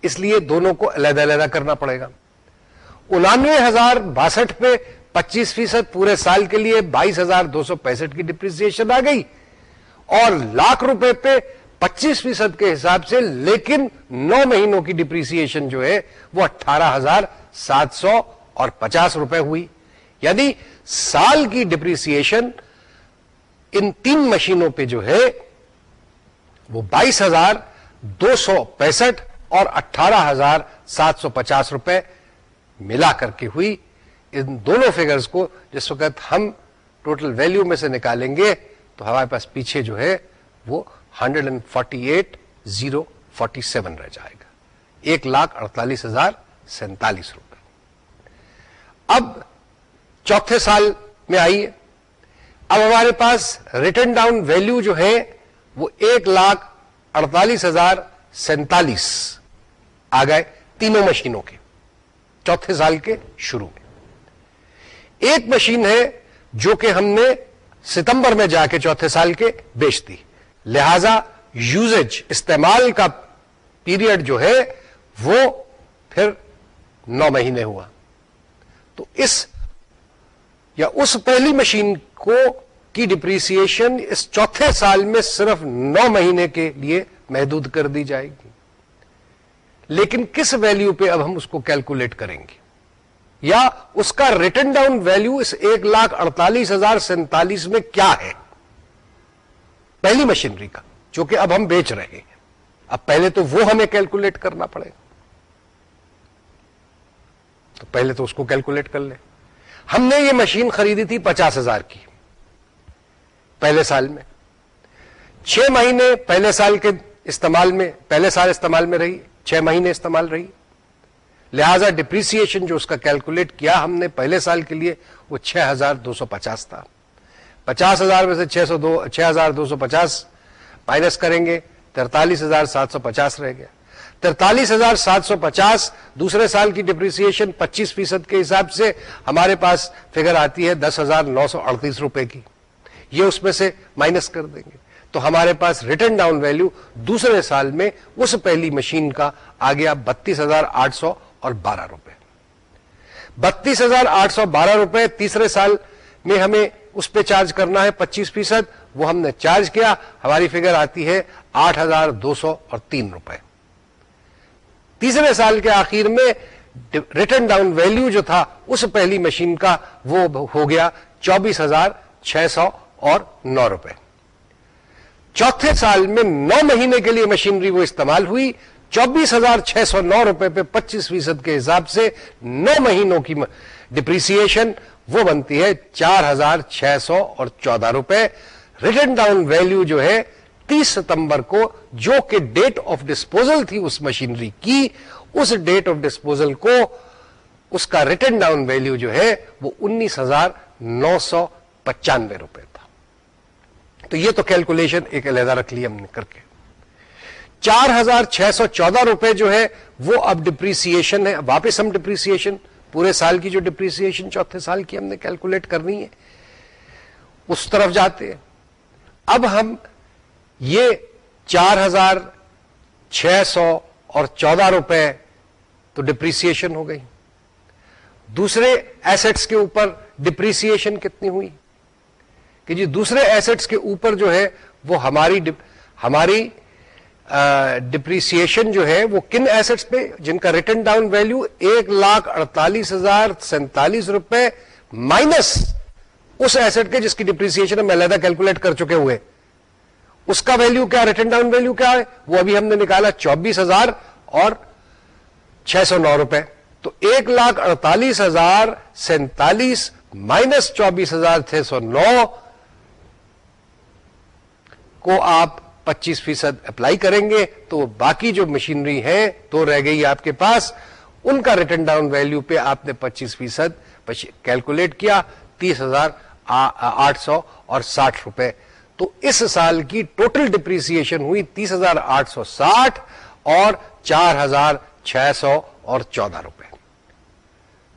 S1: اس لیے دونوں کو علیحدہ علیحدہ کرنا پڑے گا۔ انانوے ہزار باسٹھ پہ پچیس فیصد پورے سال کے لیے بائیس ہزار دو سو پینسٹھ کی ڈپریسن آ گئی اور لاکھ روپے پہ پچیس فیصد کے حساب سے لیکن نو مہینوں کی ڈپریسن جو ہے وہ اٹھارہ ہزار سات سو اور پچاس روپے ہوئی۔ یعنی سال کی ڈپریسن ان تین مشینوں پہ جو ہے وہ بائیس ہزار دو سو پینسٹھ اور اٹھارہ ہزار سات سو پچاس روپے ملا کر کے ہوئی۔ ان دونوں فگرز کو جس وقت ہم ٹوٹل ویلیو میں سے نکالیں گے، تو ہمارے پاس پیچھے جو ہے وہ hundred and forty eight zero forty seven رہ جائے گا۔ ایک لاکھ اڑتالیس ہزار سینتالیس روپے۔ اب چوتھے سال میں آئیے۔ اب ہمارے پاس ریٹرن ڈاؤن ویلو جو ہے وہ ایک لاکھ اڑتالیس ہزار سینتالیس آ گئے تینوں مشینوں کے، چوتھے سال کے شروع میں۔ ایک مشین ہے جو کہ ہم نے ستمبر میں جا کے چوتھے سال کے بیچ دی۔ لہذا یوزج استعمال کا پیریڈ جو ہے وہ پھر نو مہینے ہوا۔ تو اس یا اس پہلی مشین کو کی ڈپریسن اس چوتھے سال میں صرف نو مہینے کے لیے محدود کر دی جائے گی۔ لیکن کس ویلیو پہ اب ہم اس کو کیلکولیٹ کریں گے؟ یا اس کا ریٹرن ڈاؤن ویلیو اس ایک لاکھ اڑتالیس ہزار سینتالیس میں کیا ہے؟ پہلی مشینری کا، جو کہ اب ہم بیچ رہے ہیں۔ اب پہلے تو وہ ہمیں کیلکولیٹ کرنا پڑے۔ تو پہلے تو اس کو کیلکولیٹ کر لیں۔ ہم نے یہ مشین خریدی تھی پچاس ہزار کی۔ پہلے سال میں۔ چھ مہینے پہلے سال کے استعمال میں، پہلے سال استعمال میں رہی، چھ مہینے استعمال رہی۔ لہذا ڈپریسن جو اس کا کیلکولیٹ کیا ہم نے پہلے سال کے لیے، وہ چھ ہزار دو سو پچاس تھا۔ پچاس ہزار میں سے چھ سو دو، چھ ہزار دو سو پچاس مائنس کریں گے، ترتالیس ہزار سات سو پچاس رہ گیا۔ ترتالیس ہزار سات سو پچاس دوسرے سال کی ڈپریسن پچیس فیصد کے حساب سے ہمارے پاس فگر آتی ہے دس ہزار نو سو اڑتیس روپے کی۔ یہ اس میں سے مائنس کر دیں گے۔ تو ہمارے پاس ریٹرن ڈاؤن ویلو دوسرے سال میں اس پہلی مشین کا آ گیا بتیس ہزار آٹھ سو اور بارہ روپے۔ بتیس ہزار آٹھ سو بارہ روپے تیسرے سال میں ہمیں اس پہ چارج کرنا ہے پچیس فیصد، وہ ہم نے چارج کیا۔ ہماری فگر آتی ہے آٹھ ہزار دو سو اور تین روپے۔ تیسرے سال کے آخر میں ریٹرن ڈاؤن ویلو جو تھا اس پہلی مشین کا وہ ہو گیا چوبیس ہزار چھ سو اور نو روپے۔ چوتھے سال میں نو مہینے کے لیے مشینری وہ استعمال ہوئی۔ چوبیس ہزار چھ سو نو روپے پہ پچیس فیصد کے حساب سے نو مہینوں کی ڈپریسن وہ بنتی ہے چار ہزار چھ سو اور چودہ روپے۔ ریٹرن ڈاؤن ویلو جو ہے تیس ستمبر کو جو کہ ڈیٹ آف ڈسپوزل تھی اس مشینری کی، اس ڈیٹ آف ڈسپوزل کو اس کا ریٹرن ڈاؤن ویلو جو ہے وہ انیس ہزار نو سو پچانوے روپے۔ تو یہ تو کیلکولیشن ایک علیحدہ رکھ لی ہم نے کر کے۔ چار ہزار چھ سو چودہ روپے جو ہے وہ اب ڈپریسن ہے واپس ہم ڈپریسن پورے سال کی جو ڈپریسن چوتھے سال کی ہم نے کیلکولیٹ کرنی ہے، اس طرف جاتے ہیں۔ اب ہم یہ چار ہزار چھ سو اور چودہ روپے تو ڈپریسن ہو گئی۔ دوسرے ایسٹس کے اوپر ڈپریسن کتنی ہوئی؟ کہ جی دوسرے ایسٹس کے اوپر جو ہے وہ ہماری ہماری ڈپریسن جو ہے وہ کن ایسٹس پہ؟ جن کا ریٹرن ڈاؤن ویلو ایک لاکھ اڑتالیس ہزار سینتالیس روپے مائنس اس ایسٹ کے جس کی ڈپریسن ہم علیحدہ کیلکولیٹ کر چکے ہوئے۔ اس کا ویلو کیا؟ ریٹرن ڈاؤن ویلو کیا ہے؟ وہ ابھی ہم نے نکالا چوبیس ہزار اور چھ سو نو روپے۔ تو ایک لاکھ اڑتالیس ہزار سینتالیس مائنس چوبیس ہزار چھ سو نو کو آپ پچیس فیصد اپلائی کریں گے تو باقی جو مشینری ہے تو رہ گئی آپ کے پاس، ان کا ریٹرن ڈاؤن ویلو پہ آپ نے پچیس فیصد کیلکولیٹ کیا تیس ہزار آٹھ سو اور ساٹھ روپے۔ تو اس سال کی ٹوٹل ڈپریسن ہوئی تیس ہزار آٹھ سو ساٹھ اور چار ہزار چھ سو اور چودہ روپے۔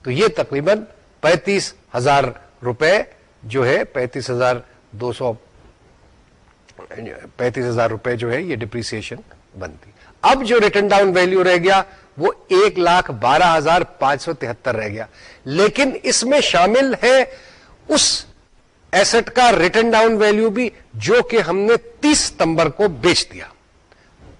S1: تو یہ تقریباً پینتیس ہزار روپے جو ہے، پینتیس ہزار دو سو پینتیس ہزار روپے جو ہے یہ ڈپریسن بنتی۔ اب جو ریٹرن ڈاؤن ویلو رہ گیا، وہ ایک لاکھ بارہ ہزار پانچ سو تہتر رہ گیا۔ لیکن اس میں شامل ہے اس ایسٹ کا ریٹرن ڈاؤن ویلو بھی جو کہ ہم نے تیس ستمبر کو بیچ دیا۔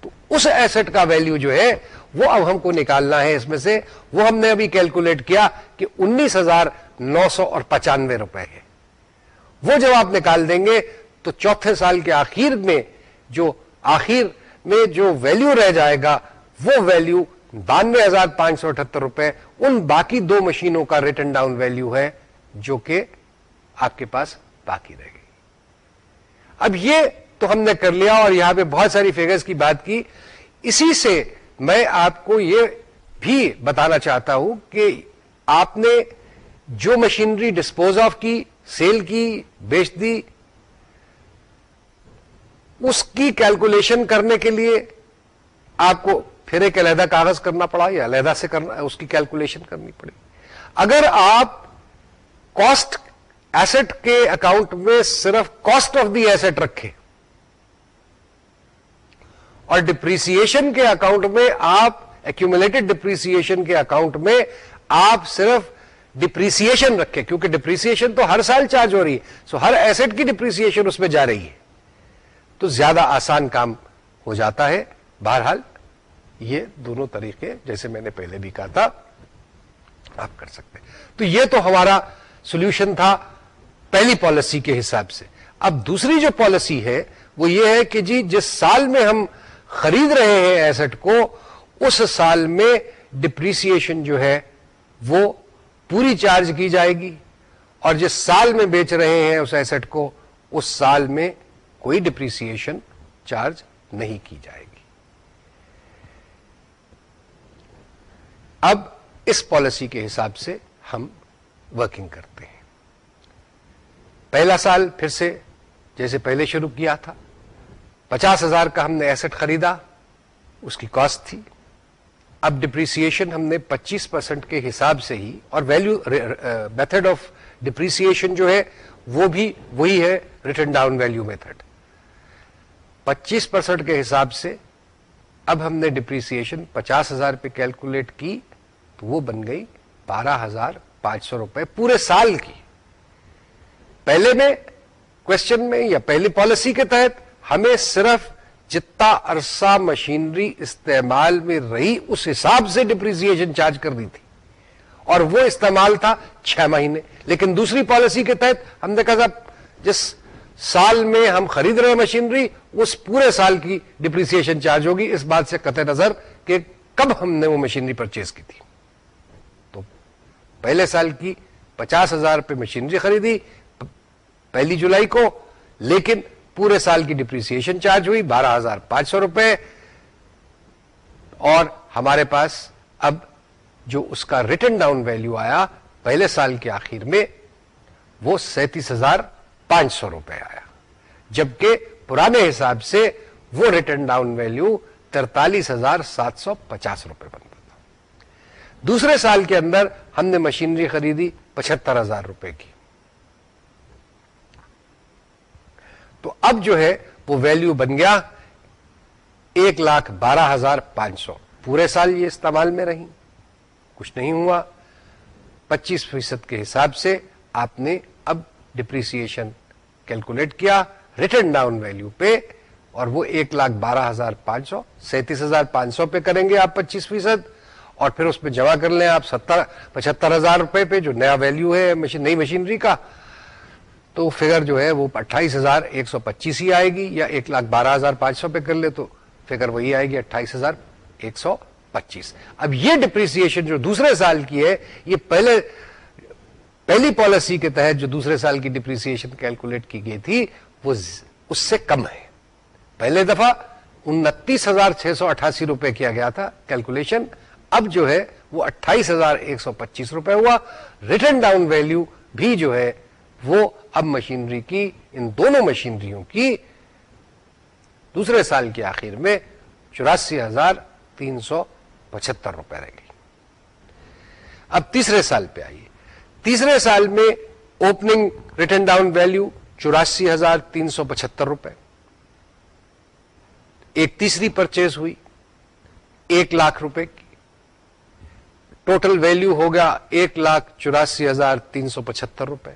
S1: تو اس ایسٹ کا ویلو جو ہے، وہ اب ہم کو نکالنا ہے اس میں سے۔ وہ ہم نے ابھی کیلکولیٹ کیا کہ انیس ہزار نو سو اور پچانوے روپے ہے۔ وہ جب آپ نکال دیں گے تو چوتھے سال کے آخر میں جو آخر میں جو ویلو رہ جائے گا، وہ ویلو بانوے ہزار پانچ سو اٹھہتر روپے، ان باقی دو مشینوں کا ریٹرن ڈاؤن ویلو ہے جو کہ آپ کے پاس باقی رہ گئی۔ اب یہ تو ہم نے کر لیا اور یہاں پہ بہت ساری فگرز کی بات کی۔ اسی سے میں آپ کو یہ بھی بتانا چاہتا ہوں کہ آپ نے جو مشینری ڈسپوز آف کی سیل کی، بیچ دی اس کی کیلکولیشن کرنے کے لیے آپ کو پھر ایک علیحدہ کاغذ کرنا پڑا یا علیحدہ سے کرنا، اس کی کیلکولیشن کرنی پڑی۔ اگر آپ کاسٹ ایسٹ کے اکاؤنٹ میں صرف کاسٹ آف دی ایسٹ رکھے اور ڈپریسن کے اکاؤنٹ میں آپ ایکومولیٹڈ ڈپریسن کے اکاؤنٹ میں آپ صرف ڈپریسن رکھے کیونکہ ڈپریسن تو ہر سال چارج ہو رہی ہے۔ سو ہر ایسٹ کی ڈپریسن اس میں جا رہی ہے۔ تو زیادہ آسان کام ہو جاتا ہے۔ بہرحال یہ دونوں طریقے جیسے میں نے پہلے بھی کہا تھا، آپ کر سکتے تو یہ تو ہمارا سولوشن تھا پہلی پالیسی کے حساب سے۔ اب دوسری جو پالیسی ہے، وہ یہ ہے کہ جی جس سال میں ہم خرید رہے ہیں ایسٹ کو، اس سال میں ڈپریسن جو ہے، وہ پوری چارج کی جائے گی۔ اور جس سال میں بیچ رہے ہیں اس ایسٹ کو، اس سال میں کوئی ڈپریسن چارج نہیں کی جائے گی۔ اب اس پالیسی کے حساب سے ہم ورکنگ کرتے ہیں۔ پہلا سال پھر سے جیسے پہلے شروع کیا تھا، پچاس ہزار کا ہم نے ایسٹ خریدا، اس کی کاسٹ تھی۔ اب ڈپریسن ہم نے پچیس پرسینٹ کے حساب سے ہی اور ویلو میتھڈ آف ڈپریسن جو ہے، وہ بھی وہی ہے ریٹرن ڈاؤن ویلو میتھڈ پچیس پرسینٹ کے حساب سے اب ہم نے ڈپریسن پچاس ہزار پہ کیلکولیٹ کی تو وہ بن گئی بارہ ہزار پانچ سو روپئے پورے سال کی۔ پہلے میں کوشچن میں یا پہلی پالیسی کے تحت ہمیں صرف جتنا عرصہ مشینری استعمال میں رہی اس حساب سے ڈپریسن چارج کر دی تھی۔ اور وہ استعمال تھا چھ مہینے۔ لیکن دوسری پالیسی کے تحت ہم نے کہا جس سال میں ہم خرید رہے مشینری، اس پورے سال کی ڈپریسن چارج ہوگی۔ اس بات سے قطع نظر کہ کب ہم نے وہ مشینری پرچیز کی تھی۔ تو پہلے سال کی پچاس ہزار پہ مشینری خریدی پہلی جولائی کو، لیکن پورے سال کی ڈپریسن چارج ہوئی بارہ ہزار پانچ سو روپے۔ اور ہمارے پاس اب جو اس کا ریٹرن ڈاؤن ویلو آیا پہلے سال کے آخر میں وہ سینتیس ہزار پانچ سو روپے آیا۔ جبکہ پرانے حساب سے وہ ریٹرن ڈاؤن ویلو ترتالیس ہزار سات سو پچاس روپے بنتا تھا۔ دوسرے سال کے اندر ہم نے مشینری خریدی، پچہتر ہزار روپے کی۔ تو اب جو ہے وہ ویلو بن گیا، ایک لاکھ بارہ ہزار پانچ سو۔ پورے سال یہ استعمال میں رہی۔ کچھ نہیں ہوا۔ پچیس فیصد کے حساب سے آپ نے اب ڈپریسن کیلکولیٹ کیا ریٹرن ڈاؤن ویلو پہ، اور وہ ایک لاکھ بارہ ہزار پانچ سو، سینتیس ہزار پانچ سو پہ کریں گے آپ پچیس فیصد، اور پھر اس پہ جمع کر لیں آپ ستر، پچہتر ہزار روپے پہ، جو نیا ویلو ہے نئی مشینری کا، تو فگر جو ہے وہ اٹھائیس ہزار ایک سو پچیس ہی آئے گی، یا ایک لاکھ بارہ ہزار پانچ سو پہ کر لے تو فگر وہی آئے گی اٹھائیس ہزار ایک سو پچیس۔ اب یہ ڈپریسن جو دوسرے سال کی ہے، یہ پہلے پہلی پالیسی کے تحت جو دوسرے سال کی ڈپریسن کیلکولیٹ کی گئی تھی، وہ اس سے کم ہے۔ پہلے دفعہ انتیس ہزار چھ سو اٹھاسی روپے کیا گیا تھا کیلکولیشن اب جو ہے وہ اٹھائیس ہزار ایک سو پچیس روپے ہوا۔ ریٹرن ڈاؤن ویلو بھی جو ہے وہ اب مشینری کی، ان دونوں مشینریوں کی دوسرے سال کے آخر میں چوراسی ہزار تین سو پچہتر روپے رہ گئی۔ اب تیسرے سال پہ آئیے۔ تیسرے سال میں اوپننگ ریٹرن ڈاؤن ویلو چوراسی ہزار تین سو پچہتر روپے۔ ایک تیسری پرچیز ہوئی، ایک لاکھ روپے کی۔ ٹوٹل ویلیو ہوگا ایک لاکھ چوراسی ہزار تین سو پچہتر روپے۔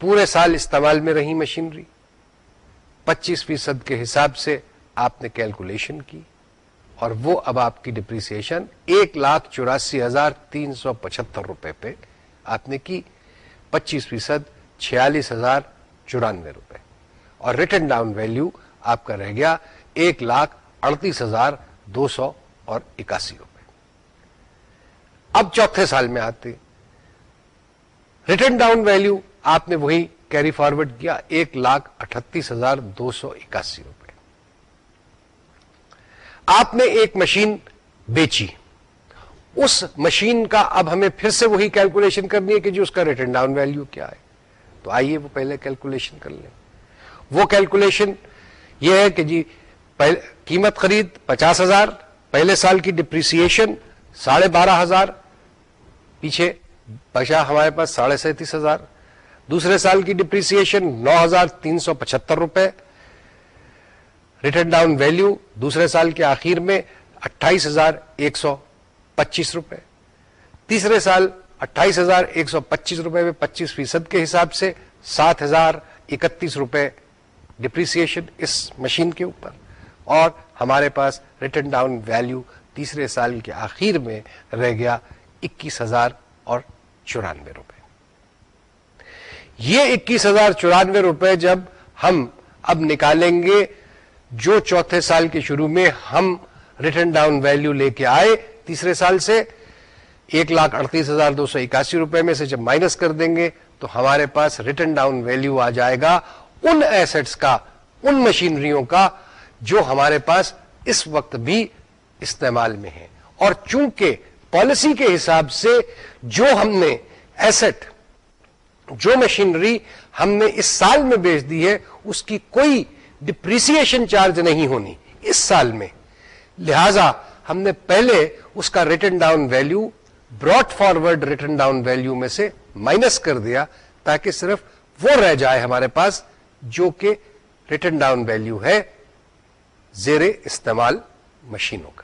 S1: پورے سال استعمال میں رہی مشینری پچیس فیصد کے حساب سے آپ نے کیلکولیشن کی۔ اور وہ اب آپ کی ڈپریسیشن ایک لاکھ چوراسی ہزار تین سو پچہتر روپے پہ آپ نے کی پچیس فیصد، چھیالیس ہزار چورانوے روپے۔ اور ریٹرن ڈاؤن ویلو آپ کا رہ گیا ایک لاکھ اڑتیس ہزار دو سو اور اکاسی روپے۔ اب چوتھے سال میں آتے ریٹرن ڈاؤن ویلو آپ نے وہی کیری فارورڈ کیا ایک لاکھ اٹھتیس ہزار دو سو اکاسی روپے۔ آپ نے ایک مشین بیچی۔ اس مشین کا اب ہمیں پھر سے وہی کیلکولیشن کرنی ہے کہ جو اس کا ریٹرن ڈاؤن ویلو کیا ہے۔ تو آئیے وہ پہلے کیلکولیشن کر لیں۔ وہ کیلکولیشن یہ ہے کہ جی قیمت خرید پچاس ہزار، پہلے سال کی ڈپریسیشن ساڑھے بارہ ہزار، پیچھے بچا ہمارے پاس ساڑھے سینتیس ہزار، دوسرے سال کی ڈپریسیشن نو ہزار تین سو پچہتر روپے ریٹرن ڈاؤن ویلو دوسرے سال کے آخر میں اٹھائیس ہزار ایک سو پچیس روپے۔ تیسرے سال اٹھائیس ہزار ایک سو پچیس روپے میں پچیس فیصد کے حساب سے سات ہزار اکتیس روپے ڈپریسیشن اس مشین کے اوپر۔ اور ہمارے پاس ریٹرن ڈاؤن ویلو تیسرے سال کے آخر میں رہ گیا اکیس ہزار اور چورانوے روپے۔ یہ اکیس ہزار چورانوے روپے جب ہم اب نکالیں گے، جو چوتھے سال کے شروع میں ہم ریٹرن ڈاؤن ویلو لے کے آئے تیسرے سال سے ایک لاکھ اڑتیس ہزار دو سو اکاسی روپے میں سے جب مائنس کر دیں گے تو ہمارے پاس ریٹرن ڈاؤن ویلو آ جائے گا ان ایسٹس کا، ان مشینریوں کا جو ہمارے پاس اس وقت بھی استعمال میں ہے اور چونکہ پالیسی کے حساب سے جو ہم نے ایسٹ جو مشینری ہم نے اس سال میں بیچ دی ہے، اس کی کوئی ڈپریسیشن چارج نہیں ہونی۔ اس سال میں۔ لہذا ہم نے پہلے اس کا written down value brought forward written down value میں سے مائنس کر دیا تاکہ صرف وہ رہ جائے ہمارے پاس جو کہ ریٹرن ڈاؤن ویلو ہے زیر استعمال مشینوں کا۔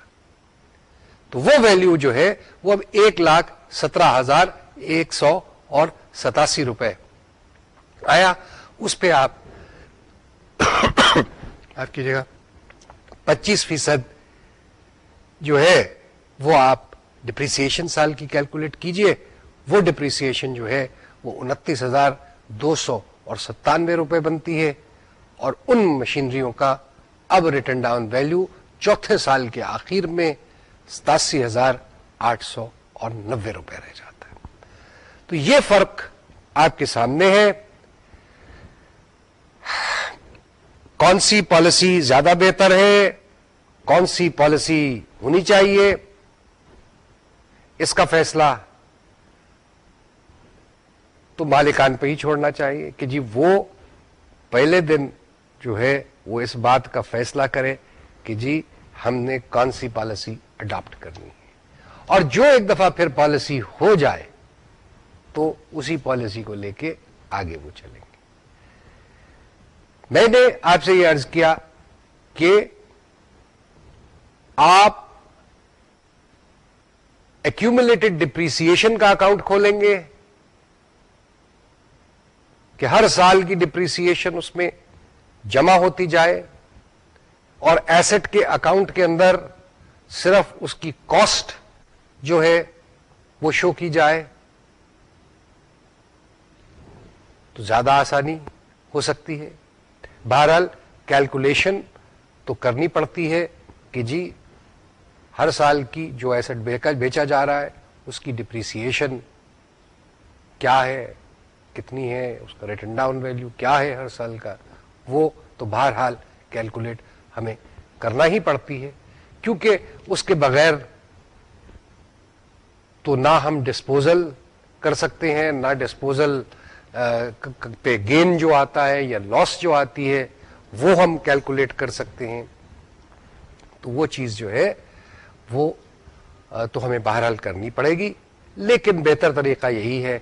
S1: تو وہ ویلو جو ہے وہ اب ایک لاکھ سترہ ہزار ایک سو اور ستاسی روپے آیا۔ اس پہ آپ آپ کیجیے گا۔ پچیس فیصد جو ہے وہ آپ ڈپریسیشن سال کی کیلکولیٹ کیجیے۔ وہ ڈپریسیشن جو ہے وہ انتیس ہزار دو سو اور ستانوے روپے بنتی ہے۔ اور ان مشینریوں کا اب ریٹرن ڈاؤن ویلو چوتھے سال کے آخر میں ستاسی ہزار آٹھ سو اور نبے روپے رہ جاتا ہے۔ تو یہ فرق آپ کے سامنے ہے۔ کون سی پالیسی زیادہ بہتر ہے؟ کون سی پالیسی ہونی چاہیے؟ اس کا فیصلہ تو مالکان پہ ہی چھوڑنا چاہیے کہ جی وہ پہلے دن جو ہے وہ اس بات کا فیصلہ کرے کہ جی ہم نے کون سی پالیسی اڈاپٹ کرنی ہے۔ اور جو ایک دفعہ پھر پالیسی ہو جائے تو اسی پالیسی کو لے کے آگے وہ چلیں گے۔ میں نے آپ سے یہ ارض کیا کہ آپ ایکومولیٹڈ ڈپریسن کا اکاؤنٹ کھولیں گے کہ ہر سال کی ڈپریسن اس میں جمع ہوتی جائے اور ایسٹ کے اکاؤنٹ کے اندر صرف اس کی کاسٹ جو ہے وہ شو کی جائے تو زیادہ آسانی ہو سکتی ہے۔ بہرحال کیلکولیشن تو کرنی پڑتی ہے کہ جی ہر سال کی جو ایسٹ بیچا جا رہا ہے، اس کی ڈپریسیشن کیا ہے، کتنی ہے، اس کا ریٹرن ڈاؤن ویلو کیا ہے ہر سال کا، وہ تو بہرحال کیلکولیٹ ہمیں کرنا ہی پڑتی ہے، کیونکہ اس کے بغیر تو نہ ہم ڈسپوزل کر سکتے ہیں، نہ ڈسپوزل پہ گین جو آتا ہے یا لاس جو آتی ہے، وہ ہم کیلکولیٹ کر سکتے ہیں۔ تو وہ چیز جو ہے وہ تو ہمیں بہرحال کرنی پڑے گی۔ لیکن بہتر طریقہ یہی ہے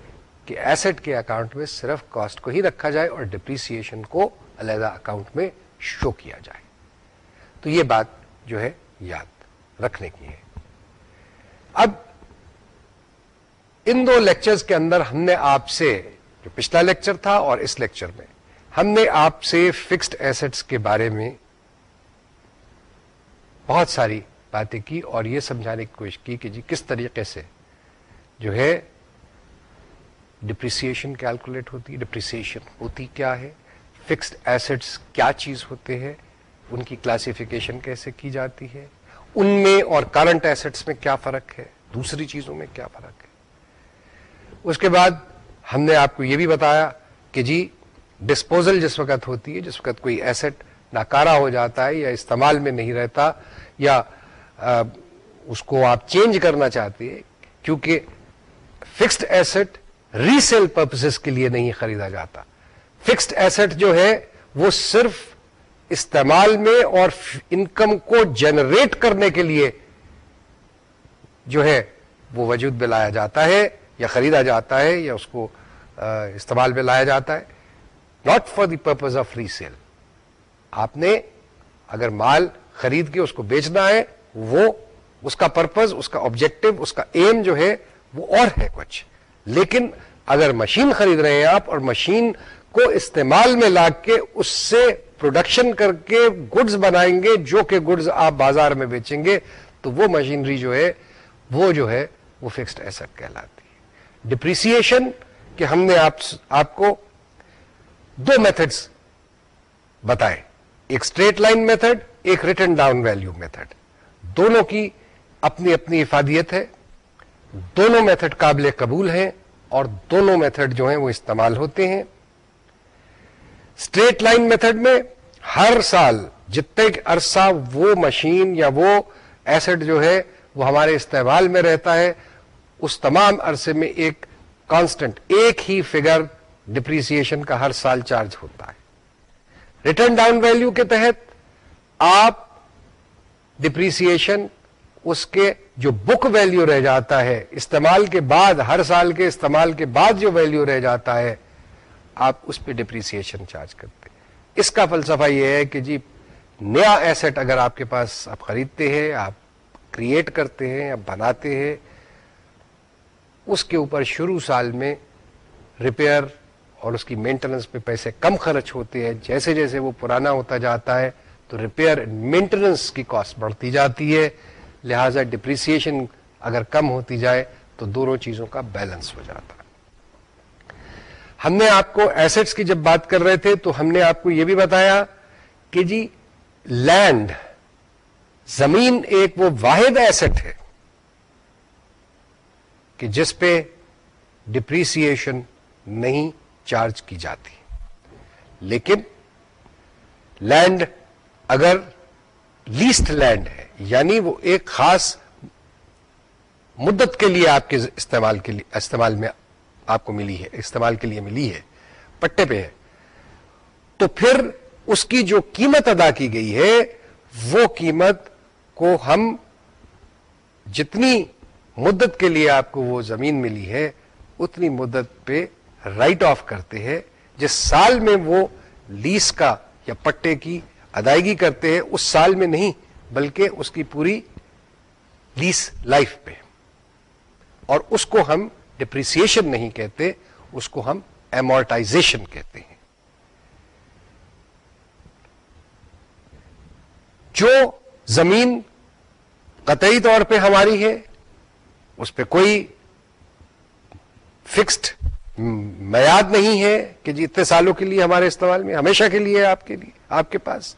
S1: کہ ایسٹ کے اکاؤنٹ میں صرف کاسٹ کو ہی رکھا جائے اور ڈپریسیشن کو علیحدہ اکاؤنٹ میں شو کیا جائے۔ تو یہ بات جو ہے یاد رکھنے کی ہے۔ اب ان دو لیکچرز کے اندر ہم نے آپ سے، جو پچھلا لیکچر تھا اور اس لیکچر میں، ہم نے آپ سے فکسڈ ایسٹس کے بارے میں بہت ساری باتیں کی اور یہ سمجھانے کی کوشش کی کہ جی کس طریقے سے جو ہے ڈپریسیشن کیلکولیٹ ہوتی ڈپریسیشن ہوتی کیا ہے؟ فکسڈ ایسٹس کیا چیز ہوتے ہیں؟ ان کی کلاسیفیکیشن کیسے کی جاتی ہے؟ ان میں اور کرنٹ ایسٹس میں کیا فرق ہے؟ دوسری چیزوں میں کیا فرق ہے؟ اس کے بعد ہم نے آپ کو یہ بھی بتایا کہ جی ڈسپوزل جس وقت ہوتی ہے، جس وقت کوئی ایسٹ ناکارا ہو جاتا ہے یا استعمال میں نہیں رہتا یا اس کو آپ چینج کرنا چاہتے ہیں کیونکہ فکسڈ ایسٹ ریسیل پرپز کے لیے نہیں خریدا جاتا۔ فکسڈ ایسٹ جو ہے وہ صرف استعمال میں اور انکم کو جنریٹ کرنے کے لیے جو ہے وہ وجود میں لایا جاتا ہے یا خریدا جاتا ہے یا اس کو استعمال میں لایا جاتا ہے۔ Not for the purpose of resale آپ نے اگر مال خرید کے اس کو بیچنا ہے وہ اس کا پرپز اس کا آبجیکٹو اس کا ایم جو ہے، وہ اور ہے کچھ۔ لیکن اگر مشین خرید رہے ہیں آپ اور مشین کو استعمال میں لا کے اس سے پروڈکشن کر کے گڈز بنائیں گے جو کہ گڈز آپ بازار میں بیچیں گے، تو وہ مشینری جو ہے، وہ جو ہے، وہ فکسڈ ایسٹ کہلاتی ہے۔ ڈپریسیشن کہ ہم نے آپ کو دو میتھڈس بتائے۔ ایک اسٹریٹ لائن میتھڈ ایک ریٹرن ڈاؤن ویلو میتھڈ دونوں کی اپنی اپنی افادیت ہے، دونوں میتھڈ قابل قبول ہیں اور دونوں میتھڈ جو ہیں وہ استعمال ہوتے ہیں۔ اسٹریٹ لائن میتھڈ میں ہر سال جتنے عرصہ وہ مشین یا وہ ایسڈ جو ہے وہ ہمارے استعمال میں رہتا ہے، اس تمام عرصے میں ایک کانسٹنٹ ایک ہی فگر ڈپریسیشن کا ہر سال چارج ہوتا ہے۔ ریٹرن ڈاؤن ویلو کے تحت آپ ڈپریسیشن اس کے جو بک ویلو رہ جاتا ہے استعمال کے بعد ہر سال کے استعمال کے بعد جو ویلو رہ جاتا ہے آپ اس پہ ڈپریسیشن چارج کرتے اس کا فلسفہ یہ ہے کہ جی نیا ایسٹ اگر آپ کے پاس آپ خریدتے ہیں آپ کریٹ کرتے ہیں آپ بناتے ہیں اس کے اوپر شروع سال میں ریپیئر اور اس کی مینٹننس پہ پیسے کم خرچ ہوتے ہیں جیسے جیسے وہ پرانا ہوتا جاتا ہے تو ریپیئر مینٹننس کی کاسٹ بڑھتی جاتی ہے۔ لہذا ڈپریسیشن اگر کم ہوتی جائے تو دونوں چیزوں کا بیلنس ہو جاتا ہے۔ ہم نے آپ کو ایسٹس کی جب بات کر رہے تھے تو ہم نے آپ کو یہ بھی بتایا کہ جی لینڈ زمین ایک وہ واحد ایسٹ ہے کہ جس پہ ڈپریسیشن نہیں چارج کی جاتی۔ لیکن لینڈ اگر لیسٹ لینڈ ہے یعنی وہ ایک خاص مدت کے لیے آپ کے استعمال کے لیے، استعمال میں آپ کو ملی ہے، استعمال کے لیے ملی ہے، پٹے پہ ہے، تو پھر اس کی جو قیمت ادا کی گئی ہے، وہ قیمت کو ہم جتنی مدت کے لیے آپ کو وہ زمین ملی ہے، اتنی مدت پہ رائٹ آف کرتے ہیں، جس سال میں وہ لیس کا یا پٹے کی ادائیگی کرتے ہیں اس سال میں نہیں، بلکہ اس کی پوری لیس لائف پہ۔ اور اس کو ہم ڈپریسیشن نہیں کہتے، اس کو ہم ایمورٹائزیشن کہتے ہیں۔ جو زمین قطعی طور پہ ہماری ہے، اس پہ کوئی فکسڈ میاد نہیں ہے کہ جی اتنے سالوں کے لیے ہمارے استعمال میں، ہمیشہ کے لیے آپ کے لیے، آپ کے پاس۔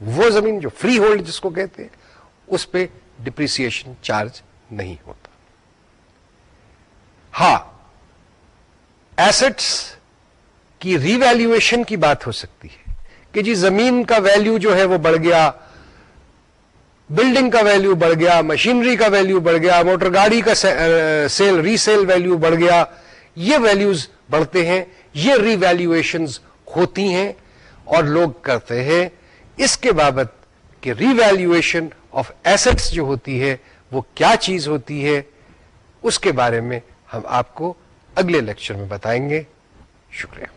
S1: وہ زمین جو فری ہولڈ جس کو کہتے ہیں، اس پہ ڈپریسیشن چارج نہیں ہوتا۔ ہاں ایسٹس کی ریویلویشن کی بات ہو سکتی ہے کہ جی زمین کا ویلیو جو ہے وہ بڑھ گیا بلڈنگ کا ویلیو بڑھ گیا مشینری کا ویلیو بڑھ گیا موٹر گاڑی کا سیل ری سیل ویلیو بڑھ گیا۔ یہ ویلیوز بڑھتے ہیں، یہ ری ویلویشنز ہوتی ہیں اور لوگ کرتے ہیں۔ اس کے بابت کہ ری ویلویشن آف ایسٹس جو ہوتی ہے، وہ کیا چیز ہوتی ہے، اس کے بارے میں ہم آپ کو اگلے لیکچر میں بتائیں گے۔ شکریہ۔